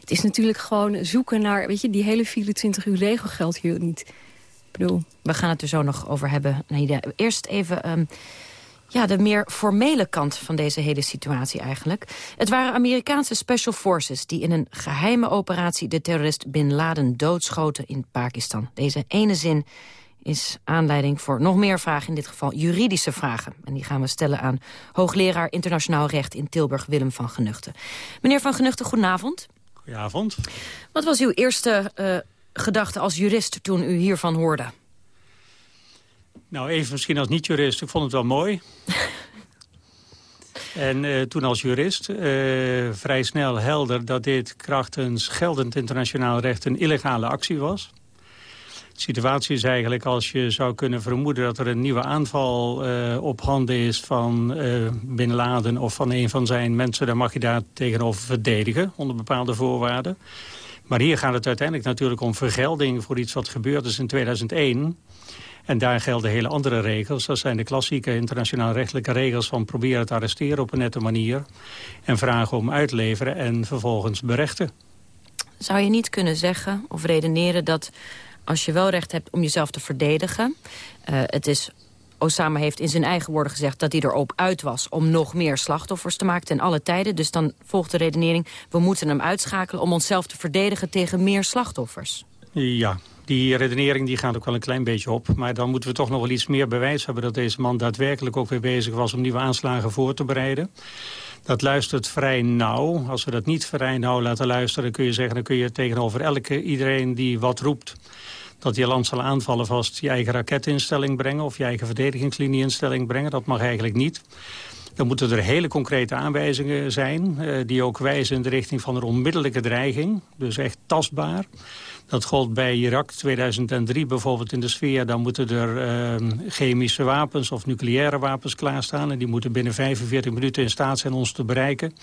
het is natuurlijk gewoon zoeken naar... weet je, die hele 24 uur regel geldt hier niet. Ik bedoel... We gaan het er zo nog over hebben. Nee, eerst even... Um, ja, de meer formele kant van deze hele situatie eigenlijk. Het waren Amerikaanse special forces die in een geheime operatie... de terrorist Bin Laden doodschoten in Pakistan. Deze ene zin is aanleiding voor nog meer vragen, in dit geval juridische vragen. En die gaan we stellen aan hoogleraar internationaal recht in Tilburg, Willem van Genuchten. Meneer van Genuchten, goedenavond. Goedenavond. Wat was uw eerste uh, gedachte als jurist toen u hiervan hoorde? Nou, even misschien als niet-jurist, ik vond het wel mooi. en uh, toen als jurist uh, vrij snel helder dat dit krachtens geldend internationaal recht een illegale actie was. Situatie is eigenlijk als je zou kunnen vermoeden... dat er een nieuwe aanval uh, op handen is van uh, Bin Laden... of van een van zijn mensen, dan mag je daar tegenover verdedigen... onder bepaalde voorwaarden. Maar hier gaat het uiteindelijk natuurlijk om vergelding... voor iets wat gebeurd is in 2001... En daar gelden hele andere regels. Dat zijn de klassieke internationaal rechtelijke regels van proberen te arresteren op een nette manier. En vragen om uitleveren en vervolgens berechten. Zou je niet kunnen zeggen of redeneren dat als je wel recht hebt om jezelf te verdedigen... Uh, het is Osama heeft in zijn eigen woorden gezegd dat hij erop uit was... om nog meer slachtoffers te maken ten alle tijden. Dus dan volgt de redenering, we moeten hem uitschakelen... om onszelf te verdedigen tegen meer slachtoffers. Ja, die redenering die gaat ook wel een klein beetje op. Maar dan moeten we toch nog wel iets meer bewijs hebben... dat deze man daadwerkelijk ook weer bezig was om nieuwe aanslagen voor te bereiden. Dat luistert vrij nauw. Als we dat niet vrij nauw laten luisteren... kun je zeggen, dan kun je tegenover elke iedereen die wat roept dat je land zal aanvallen vast je eigen raketinstelling brengen... of je eigen verdedigingslinie in stelling brengen. Dat mag eigenlijk niet. Dan moeten er hele concrete aanwijzingen zijn... Uh, die ook wijzen in de richting van een onmiddellijke dreiging. Dus echt tastbaar. Dat gold bij Irak 2003 bijvoorbeeld in de sfeer. Dan moeten er uh, chemische wapens of nucleaire wapens klaarstaan. En die moeten binnen 45 minuten in staat zijn ons te bereiken.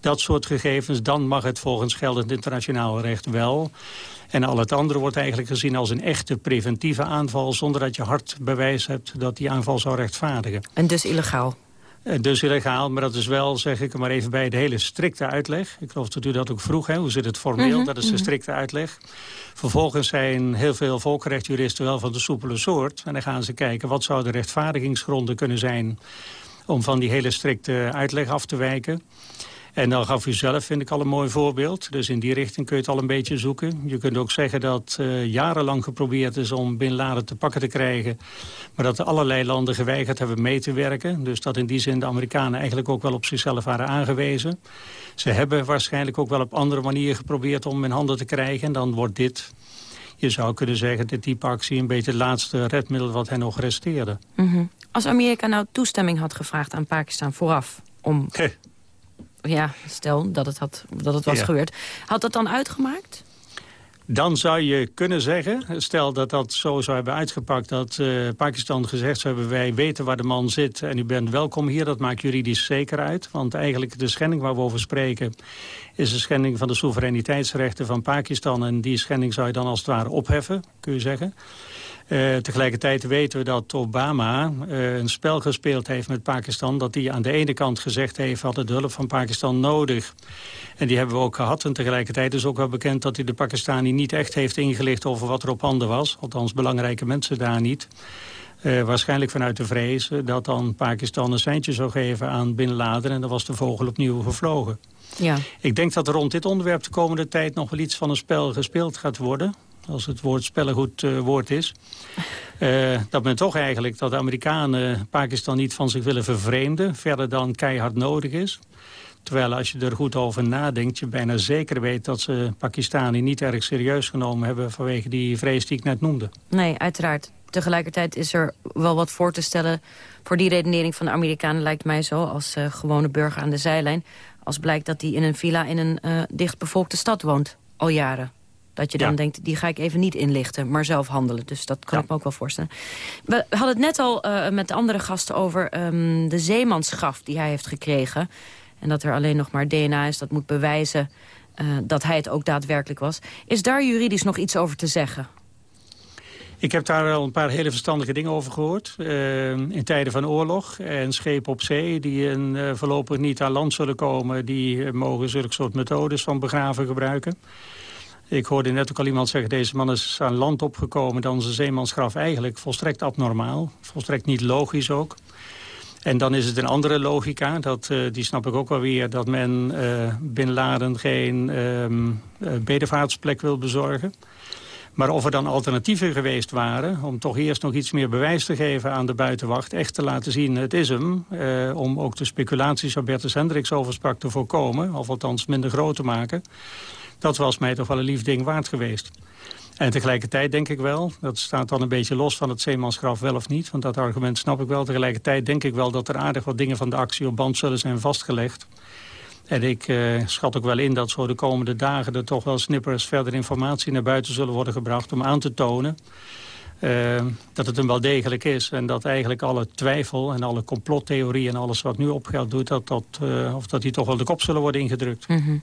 Dat soort gegevens, dan mag het volgens geldend internationaal recht wel. En al het andere wordt eigenlijk gezien als een echte preventieve aanval... zonder dat je hard bewijs hebt dat die aanval zou rechtvaardigen. En dus illegaal? Uh, dus illegaal, maar dat is wel, zeg ik er maar even bij, de hele strikte uitleg. Ik geloof dat u dat ook vroeg, hè? hoe zit het formeel? Mhm, dat is de mhm. strikte uitleg. Vervolgens zijn heel veel volkenrechtjuristen wel van de soepele soort. En dan gaan ze kijken, wat zouden rechtvaardigingsgronden kunnen zijn... om van die hele strikte uitleg af te wijken. En dan gaf u zelf, vind ik al een mooi voorbeeld. Dus in die richting kun je het al een beetje zoeken. Je kunt ook zeggen dat uh, jarenlang geprobeerd is om Bin Laden te pakken te krijgen. Maar dat allerlei landen geweigerd hebben mee te werken. Dus dat in die zin de Amerikanen eigenlijk ook wel op zichzelf waren aangewezen. Ze hebben waarschijnlijk ook wel op andere manieren geprobeerd om hem in handen te krijgen. En dan wordt dit, je zou kunnen zeggen, dit type actie een beetje het laatste redmiddel wat hen nog resteerde. Mm -hmm. Als Amerika nou toestemming had gevraagd aan Pakistan vooraf om ja, stel dat het, had, dat het was Ja. gebeurd. Had dat dan uitgemaakt? Dan zou je kunnen zeggen, stel dat dat zo zou hebben uitgepakt... dat eh, Pakistan gezegd zou hebben, wij weten waar de man zit... en u bent welkom hier, dat maakt juridisch zeker uit. Want eigenlijk de schending waar we over spreken... is een schending van de soevereiniteitsrechten van Pakistan... en die schending zou je dan als het ware opheffen, kun je zeggen. Uh, tegelijkertijd weten we dat Obama uh, een spel gespeeld heeft met Pakistan... dat hij aan de ene kant gezegd heeft... hadden de hulp van Pakistan nodig. En die hebben we ook gehad. En tegelijkertijd is ook wel bekend dat hij de Pakistani niet echt heeft ingelicht... over wat er op handen was. Althans, belangrijke mensen daar niet. Uh, waarschijnlijk vanuit de vrees dat dan Pakistan een seintje zou geven aan Bin Laden... en dan was de vogel opnieuw gevlogen. Ja. Ik denk dat er rond dit onderwerp de komende tijd nog wel iets van een spel gespeeld gaat worden als het woord spellen goed uh, woord is. Uh, dat men toch eigenlijk dat de Amerikanen Pakistan niet van zich willen vervreemden... verder dan keihard nodig is. Terwijl als je er goed over nadenkt, je bijna zeker weet... dat ze Pakistani niet erg serieus genomen hebben... vanwege die vrees die ik net noemde. Nee, uiteraard. Tegelijkertijd is er wel wat voor te stellen... voor die redenering van de Amerikanen lijkt mij zo... als uh, gewone burger aan de zijlijn... als blijkt dat hij in een villa in een dichtbevolkte stad woont, al jaren. Dat je dan Ja. denkt, die ga ik even niet inlichten, maar zelf handelen. Dus dat kan ik me ook wel voorstellen. We hadden het net al uh, met de andere gasten over um, de zeemansgraf die hij heeft gekregen. En dat er alleen nog maar DNA is dat moet bewijzen uh, dat hij het ook daadwerkelijk was. Is daar juridisch nog iets over te zeggen? Ik heb daar wel een paar hele verstandige dingen over gehoord. Uh, in tijden van oorlog en schepen op zee die een, uh, voorlopig niet aan land zullen komen... die mogen zulke soort methodes van begraven gebruiken. Ik hoorde net ook al iemand zeggen... deze man is aan land opgekomen, dan een zeemansgraf eigenlijk volstrekt abnormaal. Volstrekt niet logisch ook. En dan is het een andere logica, dat, uh, die snap ik ook wel weer... dat men uh, Laden geen um, uh, bedevaartsplek wil bezorgen. Maar of er dan alternatieven geweest waren... om toch eerst nog iets meer bewijs te geven aan de buitenwacht... echt te laten zien, het is hem... Uh, om ook de speculaties waar Bertus Hendricks over sprak te voorkomen... of althans minder groot te maken... dat was mij toch wel een lief ding waard geweest. En tegelijkertijd denk ik wel, dat staat dan een beetje los van het zeemansgraf wel of niet... want dat argument snap ik wel. Tegelijkertijd denk ik wel dat er aardig wat dingen van de actie op band zullen zijn vastgelegd. En ik uh, schat ook wel in dat zo de komende dagen er toch wel snippers verder informatie naar buiten zullen worden gebracht om aan te tonen uh, dat het hem wel degelijk is. En dat eigenlijk alle twijfel en alle complottheorie en alles wat nu opgeld doet, dat, dat, uh, of dat die toch wel de kop zullen worden ingedrukt. -hmm.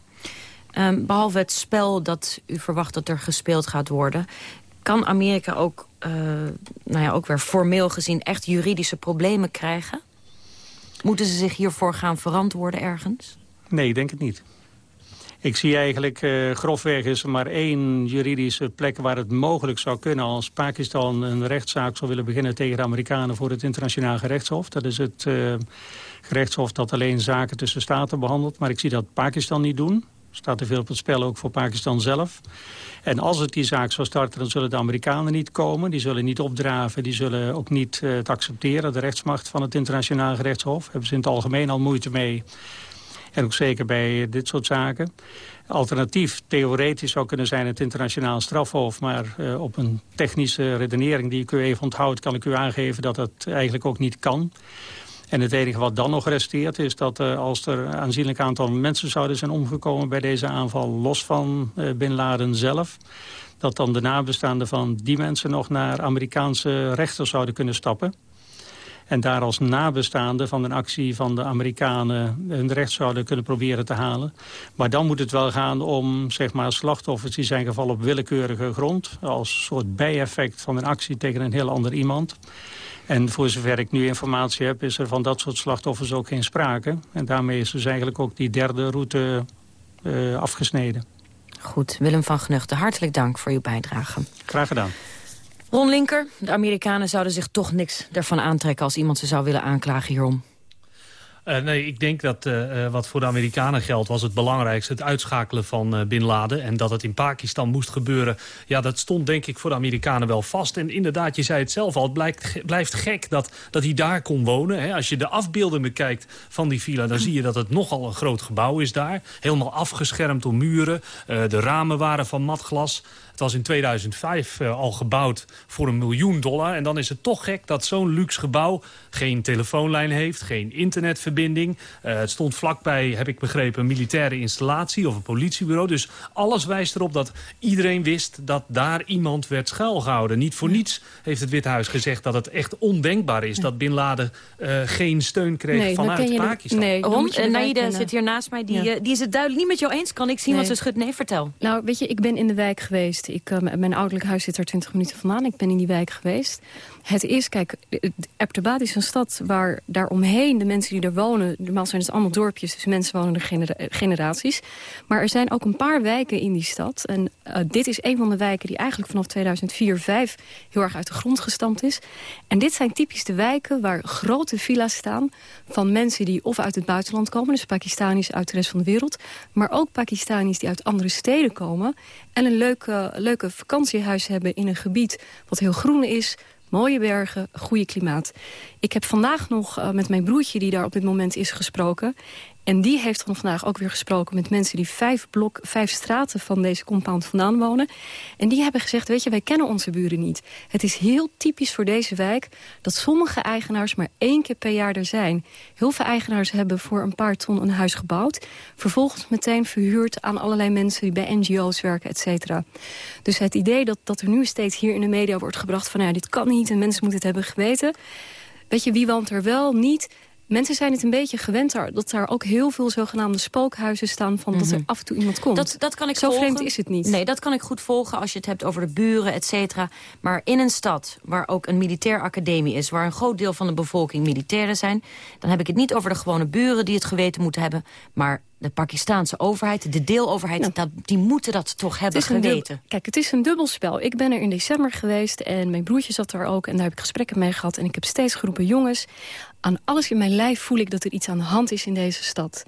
Um, behalve het spel dat u verwacht dat er gespeeld gaat worden, kan Amerika ook, nou ja, ook weer formeel gezien echt juridische problemen krijgen? Moeten ze zich hiervoor gaan verantwoorden ergens? Nee, ik denk het niet. Ik zie eigenlijk uh, grofweg is er maar één juridische plek waar het mogelijk zou kunnen... als Pakistan een rechtszaak zou willen beginnen tegen de Amerikanen voor het internationaal gerechtshof. Dat is het uh, gerechtshof dat alleen zaken tussen staten behandelt. Maar ik zie dat Pakistan niet doen. Er staat te veel op het spel ook voor Pakistan zelf. En als het die zaak zou starten, dan zullen de Amerikanen niet komen. Die zullen niet opdraven, die zullen ook niet uh, het accepteren. De rechtsmacht van het internationaal gerechtshof hebben ze in het algemeen al moeite mee... En ook zeker bij dit soort zaken. Alternatief, theoretisch zou kunnen zijn het internationaal strafhof... maar uh, op een technische redenering die ik u even onthoudt... kan ik u aangeven dat dat eigenlijk ook niet kan. En het enige wat dan nog resteert is dat uh, als er een aanzienlijk aantal mensen zouden zijn omgekomen... bij deze aanval, los van uh, Bin Laden zelf... dat dan de nabestaanden van die mensen nog naar Amerikaanse rechters zouden kunnen stappen... En daar als nabestaande van een actie van de Amerikanen hun recht zouden kunnen proberen te halen. Maar dan moet het wel gaan om zeg maar, slachtoffers die zijn gevallen op willekeurige grond. Als soort bijeffect van een actie tegen een heel ander iemand. En voor zover ik nu informatie heb, is er van dat soort slachtoffers ook geen sprake. En daarmee is dus eigenlijk ook die derde route uh, afgesneden. Goed, Willem van Genuchten, hartelijk dank voor uw bijdrage. Graag gedaan. Ron Linker, de Amerikanen zouden zich toch niks ervan aantrekken... als iemand ze zou willen aanklagen hierom. Uh, nee, ik denk dat uh, wat voor de Amerikanen geldt was het belangrijkste... het uitschakelen van uh, Bin Laden. En dat het in Pakistan moest gebeuren... ja, dat stond denk ik voor de Amerikanen wel vast. En inderdaad, je zei het zelf al, het blijkt, blijft gek dat, dat hij daar kon wonen. Hè. Als je de afbeelden bekijkt van die villa... dan zie je dat het nogal een groot gebouw is daar. Helemaal afgeschermd door muren. de ramen waren van matglas. Het was in 2005 uh, al gebouwd voor een miljoen dollar. En dan is het toch gek dat zo'n luxe gebouw geen telefoonlijn heeft, geen internetverbinding. Uh, het stond vlakbij, heb ik begrepen, een militaire installatie of een politiebureau. Dus alles wijst erop dat iedereen wist dat daar iemand werd schuilgehouden. Niet voor niets heeft het Witte Huis gezegd dat het echt ondenkbaar is... dat Bin Laden uh, geen steun kreeg nee, vanuit Pakistan. Nee, Ron, Naide zit hier naast mij. Die, ja. die is het duidelijk niet met jou eens. Kan ik zien nee. wat ze schudt? Nee, vertel. Nou, weet je, ik ben in de wijk geweest. Ik, uh, mijn ouderlijk huis zit er 20 minuten vandaan. Ik ben in die wijk geweest. Het is, kijk, Erptebaat is een stad waar daaromheen de mensen die er wonen... normaal zijn het allemaal dorpjes, dus mensen wonen er genera generaties. Maar er zijn ook een paar wijken in die stad. En uh, dit is een van de wijken die eigenlijk vanaf 2004, 2005 heel erg uit de grond gestampt is. En dit zijn typisch de wijken waar grote villa's staan... van mensen die of uit het buitenland komen, dus Pakistanis uit de rest van de wereld... maar ook Pakistanis die uit andere steden komen... en een leuke, leuke vakantiehuis hebben in een gebied wat heel groen is mooie bergen, goede klimaat. Ik heb vandaag nog uh, met mijn broertje, die daar op dit moment is, gesproken. En die heeft dan vandaag ook weer gesproken met mensen die vijf, blok, vijf straten van deze compound vandaan wonen. En die hebben gezegd, weet je, wij kennen onze buren niet. Het is heel typisch voor deze wijk dat sommige eigenaars maar één keer per jaar er zijn. Heel veel eigenaars hebben voor een paar ton een huis gebouwd. Vervolgens meteen verhuurd aan allerlei mensen die bij NGO's werken, et cetera. Dus het idee dat, dat er nu steeds hier in de media wordt gebracht van... Nou dit kan niet en mensen moeten het hebben geweten. Weet je, wie woont er wel, niet... Mensen zijn het een beetje gewend dat daar ook heel veel zogenaamde spookhuizen staan... van mm -hmm. dat er af en toe iemand komt. Dat, dat kan ik Zo volgen. vreemd is het niet. Nee, dat kan ik goed volgen als je het hebt over de buren, et cetera. Maar in een stad waar ook een militair academie is... waar een groot deel van de bevolking militairen zijn... dan heb ik het niet over de gewone buren die het geweten moeten hebben... maar de Pakistaanse overheid, de deeloverheid, nou, dat, die moeten dat toch hebben geweten. Kijk, het is een dubbelspel. Ik ben er in december geweest en mijn broertje zat daar ook... en daar heb ik gesprekken mee gehad en ik heb steeds geroepen... jongens, aan alles in mijn lijf voel ik dat er iets aan de hand is in deze stad.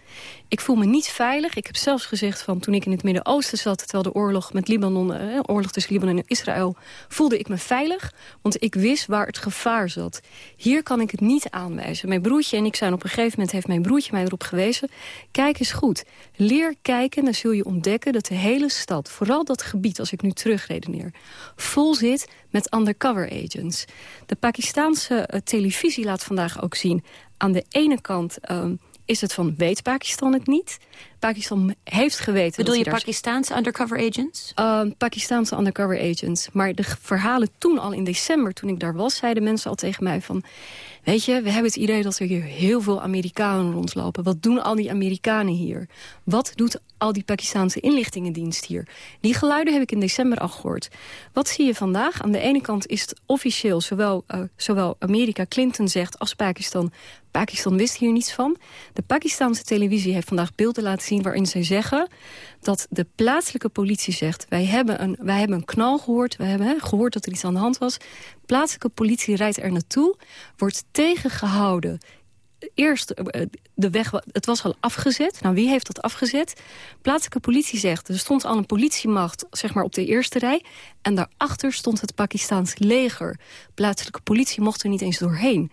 Ik voel me niet veilig. Ik heb zelfs gezegd van toen ik in het Midden-Oosten zat... terwijl de oorlog met Libanon, eh, oorlog tussen Libanon en Israël... voelde ik me veilig, want ik wist waar het gevaar zat. Hier kan ik het niet aanwijzen. Mijn broertje en ik zijn op een gegeven moment... heeft mijn broertje mij erop gewezen. Kijk eens goed. Leer kijken, dan zul je ontdekken dat de hele stad... vooral dat gebied, als ik nu terugredeneer... vol zit met undercover agents. De Pakistaanse uh, televisie laat vandaag ook zien... aan de ene kant... Um, is het van, weet Pakistan het niet? Pakistan heeft geweten... Bedoel je daar... Pakistaanse undercover agents? Uh, Pakistaanse undercover agents. Maar de verhalen toen al in december, toen ik daar was... zeiden mensen al tegen mij van... Weet je, we hebben het idee dat er hier heel veel Amerikanen rondlopen. Wat doen al die Amerikanen hier? Wat doet al die Pakistaanse inlichtingendienst hier? Die geluiden heb ik in december al gehoord. Wat zie je vandaag? Aan de ene kant is het officieel, zowel, uh, zowel Amerika Clinton zegt als Pakistan... Pakistan wist hier niets van. De Pakistanse televisie heeft vandaag beelden laten zien waarin zij zeggen... dat de plaatselijke politie zegt... wij hebben een, wij hebben een knal gehoord, we hebben gehoord dat er iets aan de hand was. Plaatselijke politie rijdt er naartoe, wordt tegengehouden eerst de weg, het was al afgezet. Nou, wie heeft dat afgezet? Plaatselijke politie zegt, er stond al een politiemacht zeg maar, op de eerste rij. En daarachter stond het Pakistaans leger. Plaatselijke politie mocht er niet eens doorheen.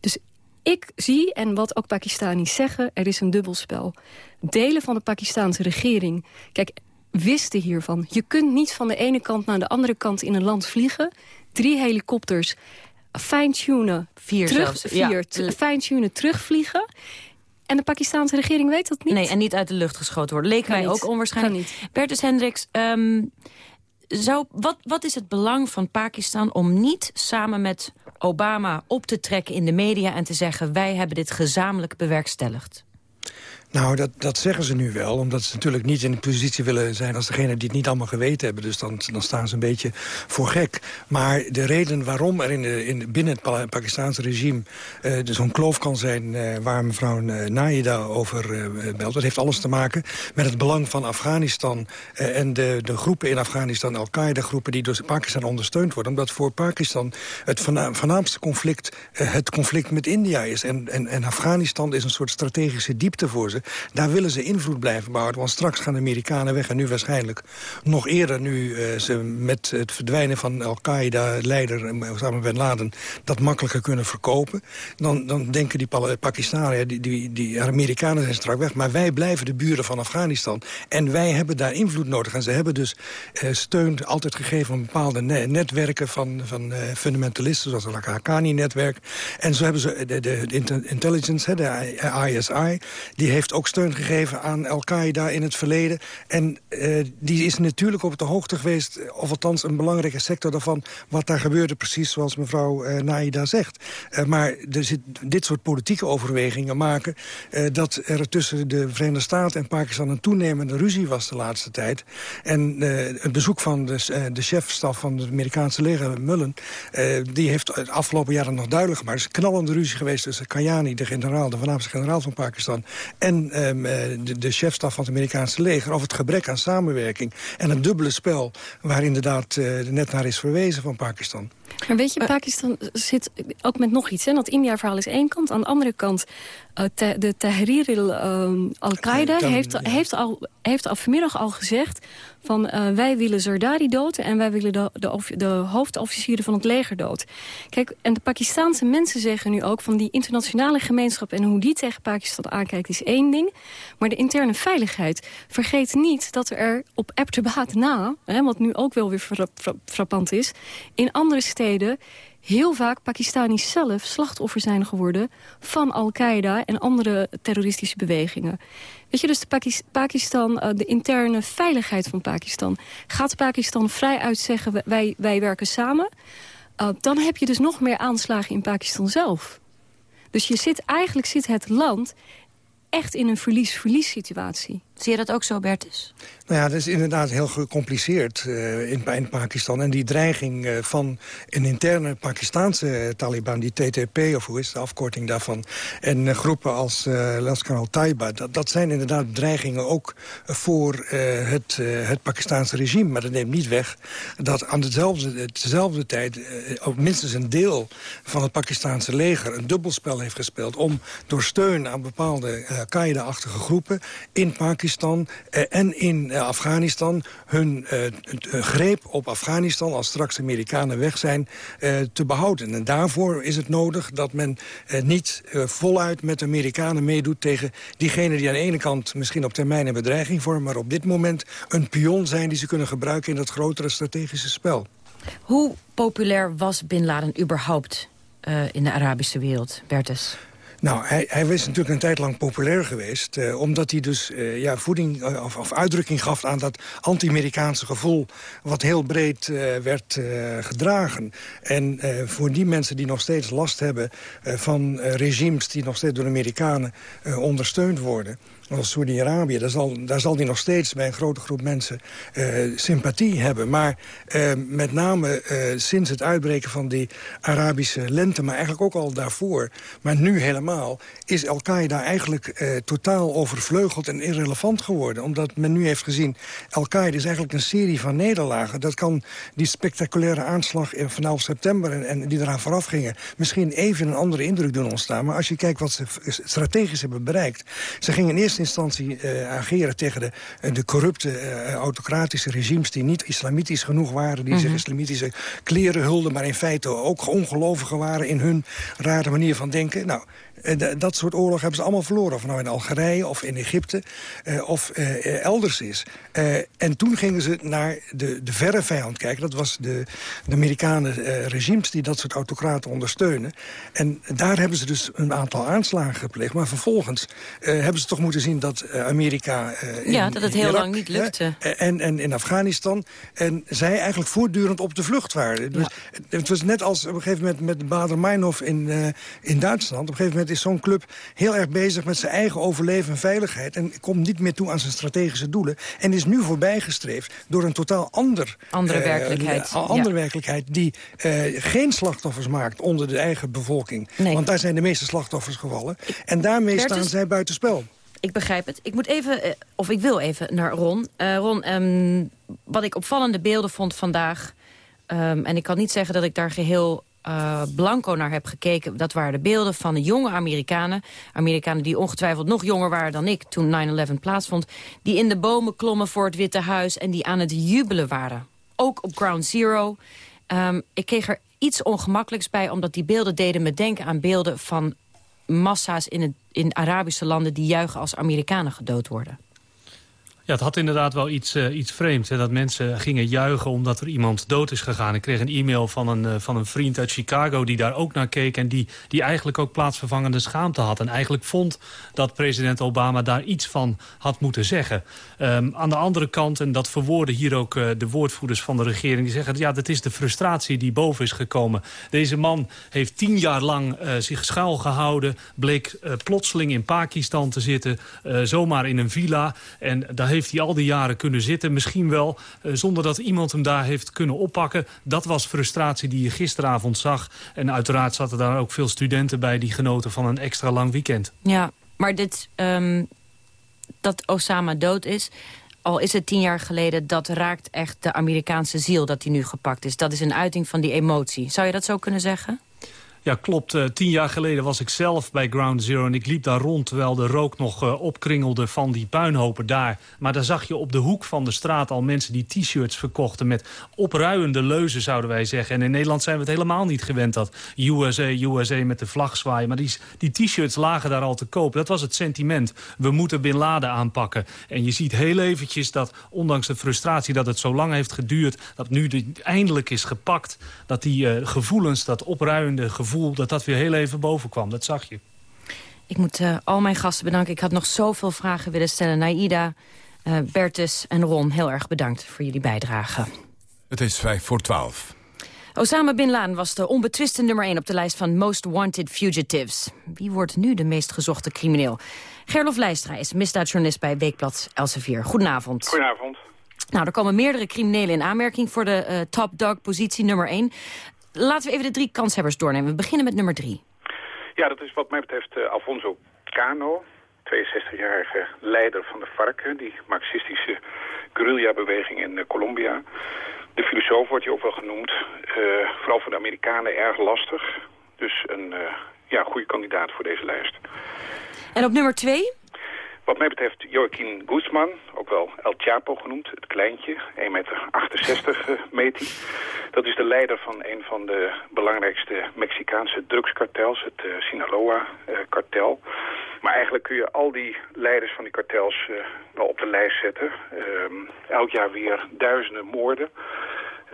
Dus ik zie, en wat ook Pakistanis zeggen, er is een dubbelspel. Delen van de Pakistaanse regering... Kijk, wisten hiervan. Je kunt niet van de ene kant naar de andere kant in een land vliegen. Drie helikopters, fine-tunen, vier, terug, vier ja. fine-tunen, terugvliegen. En de Pakistaanse regering weet dat niet. Nee, en niet uit de lucht geschoten worden. Leek Kan mij niet. ook onwaarschijnlijk. Bertus Hendricks, um, zou, wat, wat is het belang van Pakistan om niet samen met Obama op te trekken in de media... en te zeggen, wij hebben dit gezamenlijk bewerkstelligd? Nou, dat, dat zeggen ze nu wel. Omdat ze natuurlijk niet in de positie willen zijn als degene die het niet allemaal geweten hebben. Dus dan, dan staan ze een beetje voor gek. Maar de reden waarom er in de, in, binnen het Pakistanse regime uh, zo'n kloof kan zijn... Uh, waar mevrouw Naida over belt, dat heeft alles te maken met het belang van Afghanistan... en de, de groepen in Afghanistan, Al-Qaeda-groepen... die door Pakistan ondersteund worden. Omdat voor Pakistan het voornaamste conflict het conflict met India is. En, en, en Afghanistan is een soort strategische diepte voor ze. Daar willen ze invloed blijven bouwen. Want straks gaan de Amerikanen weg. En nu waarschijnlijk nog eerder nu uh, ze met het verdwijnen van Al-Qaeda-leider eh, Osama Bin Laden... dat makkelijker kunnen verkopen. Dan, dan denken die Pakistanen, die, die, die Amerikanen zijn straks weg. Maar wij blijven de buren van Afghanistan. En wij hebben daar invloed nodig. En ze hebben dus uh, steun altijd gegeven aan bepaalde ne netwerken van, van fundamentalisten. Zoals het Haqqani-netwerk. En zo hebben ze de, de, de intelligence, de ISI, die heeft ook steun gegeven aan Al-Qaeda in het verleden. En uh, die is natuurlijk op de hoogte geweest, of althans een belangrijke sector daarvan... wat daar gebeurde, precies zoals mevrouw uh, Naida zegt. Maar er zit, dit soort politieke overwegingen maken... dat er tussen de Verenigde Staten en Pakistan een toenemende ruzie was de laatste tijd. En het bezoek van de, de chefstaf van het Amerikaanse leger, Mullen... die heeft het afgelopen jaren nog duidelijk gemaakt. Er is een knallende ruzie geweest tussen Kayani, de generaal, de voornaamste generaal van Pakistan... en um, de, de chefstaf van het Amerikaanse leger... over het gebrek aan samenwerking en een dubbele spel... waar inderdaad uh, net naar is verwezen van Pakistan. Maar weet je, Pakistan zit ook met nog iets. Hè? Dat India-verhaal is één kant. Aan de andere kant, uh, te, de Tahrir al-Qaeda heeft, heeft, al, heeft al vanmiddag al gezegd... van uh, wij willen Zardari dood en wij willen de, de, hoofdofficieren van het leger dood. Kijk, en de Pakistaanse mensen zeggen nu ook... van die internationale gemeenschap en hoe die tegen Pakistan aankijkt is één ding. Maar de interne veiligheid. Vergeet niet dat er op Abbottabad na... Hè, wat nu ook wel weer frappant is... in andere steden heel vaak Pakistanis zelf slachtoffer zijn geworden... van Al-Qaeda en andere terroristische bewegingen. Weet je, dus de Pakistan, eh, de interne veiligheid van Pakistan... gaat Pakistan vrij uit zeggen, wij, wij werken samen... Uh, dan heb je dus nog meer aanslagen in Pakistan zelf. Dus je zit, eigenlijk zit het land echt in een verlies-verlies situatie. Zie je dat ook zo, Bertus? Nou ja, dat is inderdaad heel gecompliceerd uh, in, Pakistan. En die dreiging uh, van een interne Pakistaanse Taliban, die TTP, of hoe is de afkorting daarvan... en groepen als Lashkar al-Taiba, dat, dat zijn inderdaad dreigingen ook voor het, het Pakistaanse regime. Maar dat neemt niet weg dat aan dezelfde, dezelfde tijd... ook minstens een deel van het Pakistaanse leger een dubbelspel heeft gespeeld... om door steun aan bepaalde Qaeda-achtige groepen in Pakistan Eh, en in eh, Afghanistan hun eh, greep op Afghanistan... als straks de Amerikanen weg zijn, te behouden. En daarvoor is het nodig dat men niet voluit met de Amerikanen meedoet... tegen diegenen die aan de ene kant misschien op termijn een bedreiging vormen... maar op dit moment een pion zijn die ze kunnen gebruiken... in dat grotere strategische spel. Hoe populair was Bin Laden überhaupt in de Arabische wereld, Bertus? Nou, hij, hij was natuurlijk een tijd lang populair geweest... Uh, omdat hij dus uh, ja, voeding uh, of, of, uitdrukking gaf aan dat anti-Amerikaanse gevoel... wat heel breed werd gedragen. En voor die mensen die nog steeds last hebben van regimes... die nog steeds door de Amerikanen ondersteund worden als Saudi-Arabië... Daar zal, daar zal die nog steeds bij een grote groep mensen uh, sympathie hebben. Maar uh, met name uh, sinds het uitbreken van die Arabische lente... maar eigenlijk ook al daarvoor, maar nu helemaal... is Al-Qaeda eigenlijk totaal overvleugeld en irrelevant geworden. Omdat men nu heeft gezien... Al-Qaeda is eigenlijk een serie van nederlagen. Dat kan die spectaculaire aanslag van 11 september... En, en die eraan vooraf gingen... misschien even een andere indruk doen ontstaan. Maar als je kijkt wat ze strategisch hebben bereikt... ze gingen in eerste instantie uh, ageren tegen de, uh, de corrupte uh, autocratische regimes... die niet islamitisch genoeg waren, die zich mhm. islamitische kleren hulden... maar in feite ook ongelovigen waren in hun rare manier van denken. Nou, dat soort oorlog hebben ze allemaal verloren. Of nou in Algerije of in Egypte uh, of uh, elders is. en toen gingen ze naar de, de verre vijand kijken. Dat was de, de Amerikanen regimes die dat soort autocraten ondersteunen. En daar hebben ze dus een aantal aanslagen gepleegd. Maar vervolgens hebben ze toch moeten zien dat eh, Amerika... in, ja, dat het heel Irak, lang niet lukte. en, en in Afghanistan. En zij eigenlijk voortdurend op de vlucht waren. Dus het was net als op een gegeven moment met Bader-Meinhof in, in Duitsland. Op een gegeven moment is zo'n club heel erg bezig met zijn eigen overleven en veiligheid. En komt niet meer toe aan zijn strategische doelen. En is nu voorbijgestreefd door een totaal ander, andere werkelijkheid. andere werkelijkheid die geen slachtoffers maakt onder de eigen bevolking. Want daar zijn de meeste slachtoffers gevallen. En daarmee staan zij buitenspel. Ik begrijp het. Ik moet even, eh, of ik wil even naar Ron. Ron, um, wat ik opvallende beelden vond vandaag... Um, en ik kan niet zeggen dat ik daar geheel uh, blanco naar heb gekeken. Dat waren de beelden van de jonge Amerikanen. Amerikanen die ongetwijfeld nog jonger waren dan ik toen 9-11 plaatsvond. Die in de bomen klommen voor het Witte Huis en die aan het jubelen waren. Ook op Ground Zero. Um, ik kreeg er iets ongemakkelijks bij... omdat die beelden deden me denken aan beelden van massa's in, het, in Arabische landen... die juichen als Amerikanen gedood worden. Ja, het had inderdaad wel iets, uh, iets vreemds. Hè, dat mensen gingen juichen omdat er iemand dood is gegaan. Ik kreeg een e-mail van een, uh, van een vriend uit Chicago die daar ook naar keek... en die, die eigenlijk ook plaatsvervangende schaamte had. En eigenlijk vond dat president Obama daar iets van had moeten zeggen. Um, aan de andere kant, en dat verwoorden hier ook uh, de woordvoerders van de regering... die zeggen, ja, dat is de frustratie die boven is gekomen. Deze man heeft tien jaar lang zich schuil gehouden... bleek plotseling in Pakistan te zitten, zomaar in een villa... en daar heeft heeft hij al die jaren kunnen zitten. Misschien wel uh, zonder dat iemand hem daar heeft kunnen oppakken. Dat was frustratie die je gisteravond zag. En uiteraard zaten daar ook veel studenten bij... die genoten van een extra lang weekend. Ja, maar dit, um, dat Osama dood is al is het tien jaar geleden, dat raakt echt de Amerikaanse ziel dat hij nu gepakt is. Dat is een uiting van die emotie. Zou je dat zo kunnen zeggen? Ja, klopt. Uh, tien jaar geleden was ik zelf bij Ground Zero... en ik liep daar rond terwijl de rook nog uh, opkringelde van die puinhopen daar. Maar daar zag je op de hoek van de straat al mensen die t-shirts verkochten... met opruiende leuzen, zouden wij zeggen. En in Nederland zijn we het helemaal niet gewend dat USA, USA met de vlag zwaaien. Maar die, die t-shirts lagen daar al te koop. Dat was het sentiment. We moeten Bin Laden aanpakken. En je ziet heel eventjes dat, ondanks de frustratie dat het zo lang heeft geduurd... dat nu de, eindelijk is gepakt, dat die uh, gevoelens, dat opruiende gevoel gevoel dat dat weer heel even boven kwam. Dat zag je. Ik moet uh, al mijn gasten bedanken. Ik had nog zoveel vragen willen stellen. Naida, uh, Bertus en Ron, heel erg bedankt voor jullie bijdrage. Het is vijf voor twaalf. Osama Bin Laden was de onbetwiste nummer 1 op de lijst van Most Wanted Fugitives. Wie wordt nu de meest gezochte crimineel? Gerlof Leistra is misdaadjournalist bij Weekblad Elsevier. Goedenavond. Goedenavond. Nou, er komen meerdere criminelen in aanmerking voor de uh, top dog positie nummer 1. Laten we even de drie kanshebbers doornemen. We beginnen met nummer drie. Ja, dat is wat mij betreft uh, Alfonso Cano. 62-jarige leider van de FARC, die marxistische guerrilla-beweging in uh, Colombia. De filosoof wordt hij ook wel genoemd. Uh, vooral voor de Amerikanen erg lastig. Dus een ja, goede kandidaat voor deze lijst. En op nummer twee? Wat mij betreft Joaquin Guzman, ook wel El Chapo genoemd, het kleintje, 1,68 meter meet Dat is de leider van een van de belangrijkste Mexicaanse drugskartels, het uh, Sinaloa-kartel. maar eigenlijk kun je al die leiders van die kartels wel op de lijst zetten. Ehm, elk jaar weer duizenden moorden.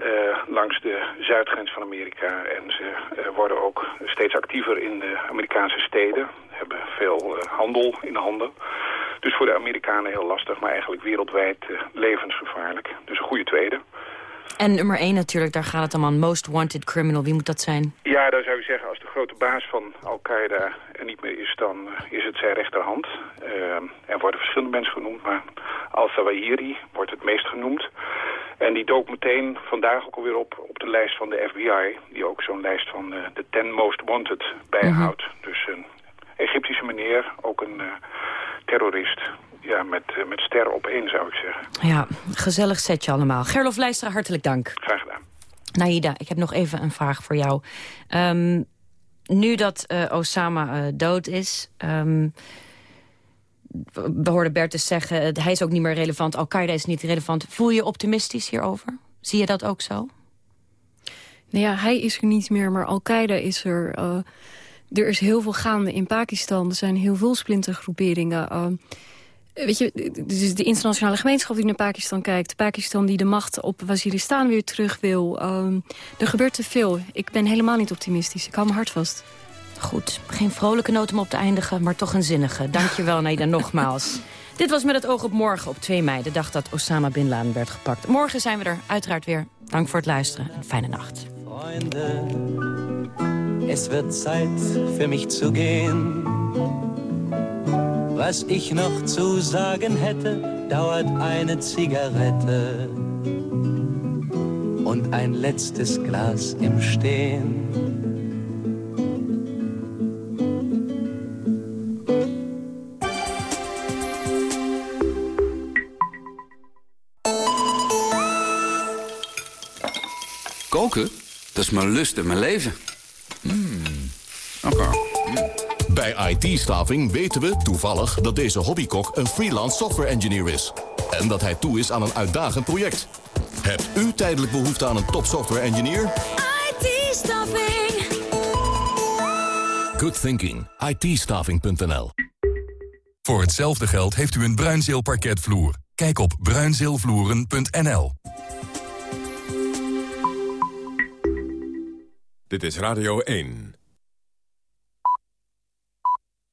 Uh, langs de zuidgrens van Amerika. En ze uh, worden ook steeds actiever in de Amerikaanse steden. Hebben veel uh, handel in de handen. Dus voor de Amerikanen heel lastig, maar eigenlijk wereldwijd levensgevaarlijk. Dus een goede tweede. En nummer 1 natuurlijk, daar gaat het om aan most wanted criminal. Wie moet dat zijn? Ja, daar zou je zeggen, als de grote baas van Al-Qaeda er niet meer is, dan is het zijn rechterhand. er worden verschillende mensen genoemd, maar Al-Zawahiri wordt het meest genoemd. En die dook meteen vandaag ook alweer op op de lijst van de FBI... die ook zo'n lijst van uh, de 10 most wanted bijhoudt. Mm -hmm. Dus een Egyptische meneer, ook een terrorist... Ja, met, uh, met ster op één zou ik zeggen. Ja, gezellig setje allemaal. Gerlof Leijster, hartelijk dank. Graag gedaan. Naida, ik heb nog even een vraag voor jou. Um, nu dat Osama dood is... Um, we hoorden Bertus zeggen, hij is ook niet meer relevant. Al-Qaeda is niet relevant. Voel je optimistisch hierover? Zie je dat ook zo? Nou ja, hij is er niet meer, maar Al-Qaeda is er. Uh, er is heel veel gaande in Pakistan. Er zijn heel veel splintergroeperingen. Weet je, dus de internationale gemeenschap die naar Pakistan kijkt. Pakistan die de macht op Waziristan weer terug wil. Uh, er gebeurt te veel. Ik ben helemaal niet optimistisch. Ik hou mijn hart vast. Goed, geen vrolijke noot om op te eindigen, maar toch een zinnige. Dankjewel, Naida, nogmaals. Dit was Met het oog op morgen op 2 mei, de dag dat Osama Bin Laden werd gepakt. Morgen zijn we er uiteraard weer. Dank voor het luisteren en fijne nacht. Freunde, es wird Zeit für mich zu gehen. Was ich noch zu sagen hätte, dauert eine Zigarette und ein letztes Glas im Stehen. Koken, dat is mijn lust en mijn leven. Mm. Oké. Bij IT-staving weten we toevallig dat deze hobbykok een freelance software engineer is. En dat hij toe is aan een uitdagend project. Hebt u tijdelijk behoefte aan een top software engineer? IT-staffing. Good thinking. it Voor hetzelfde geld heeft u een Bruinzeel parketvloer. Kijk op bruinzeelvloeren.nl. Dit is Radio 1.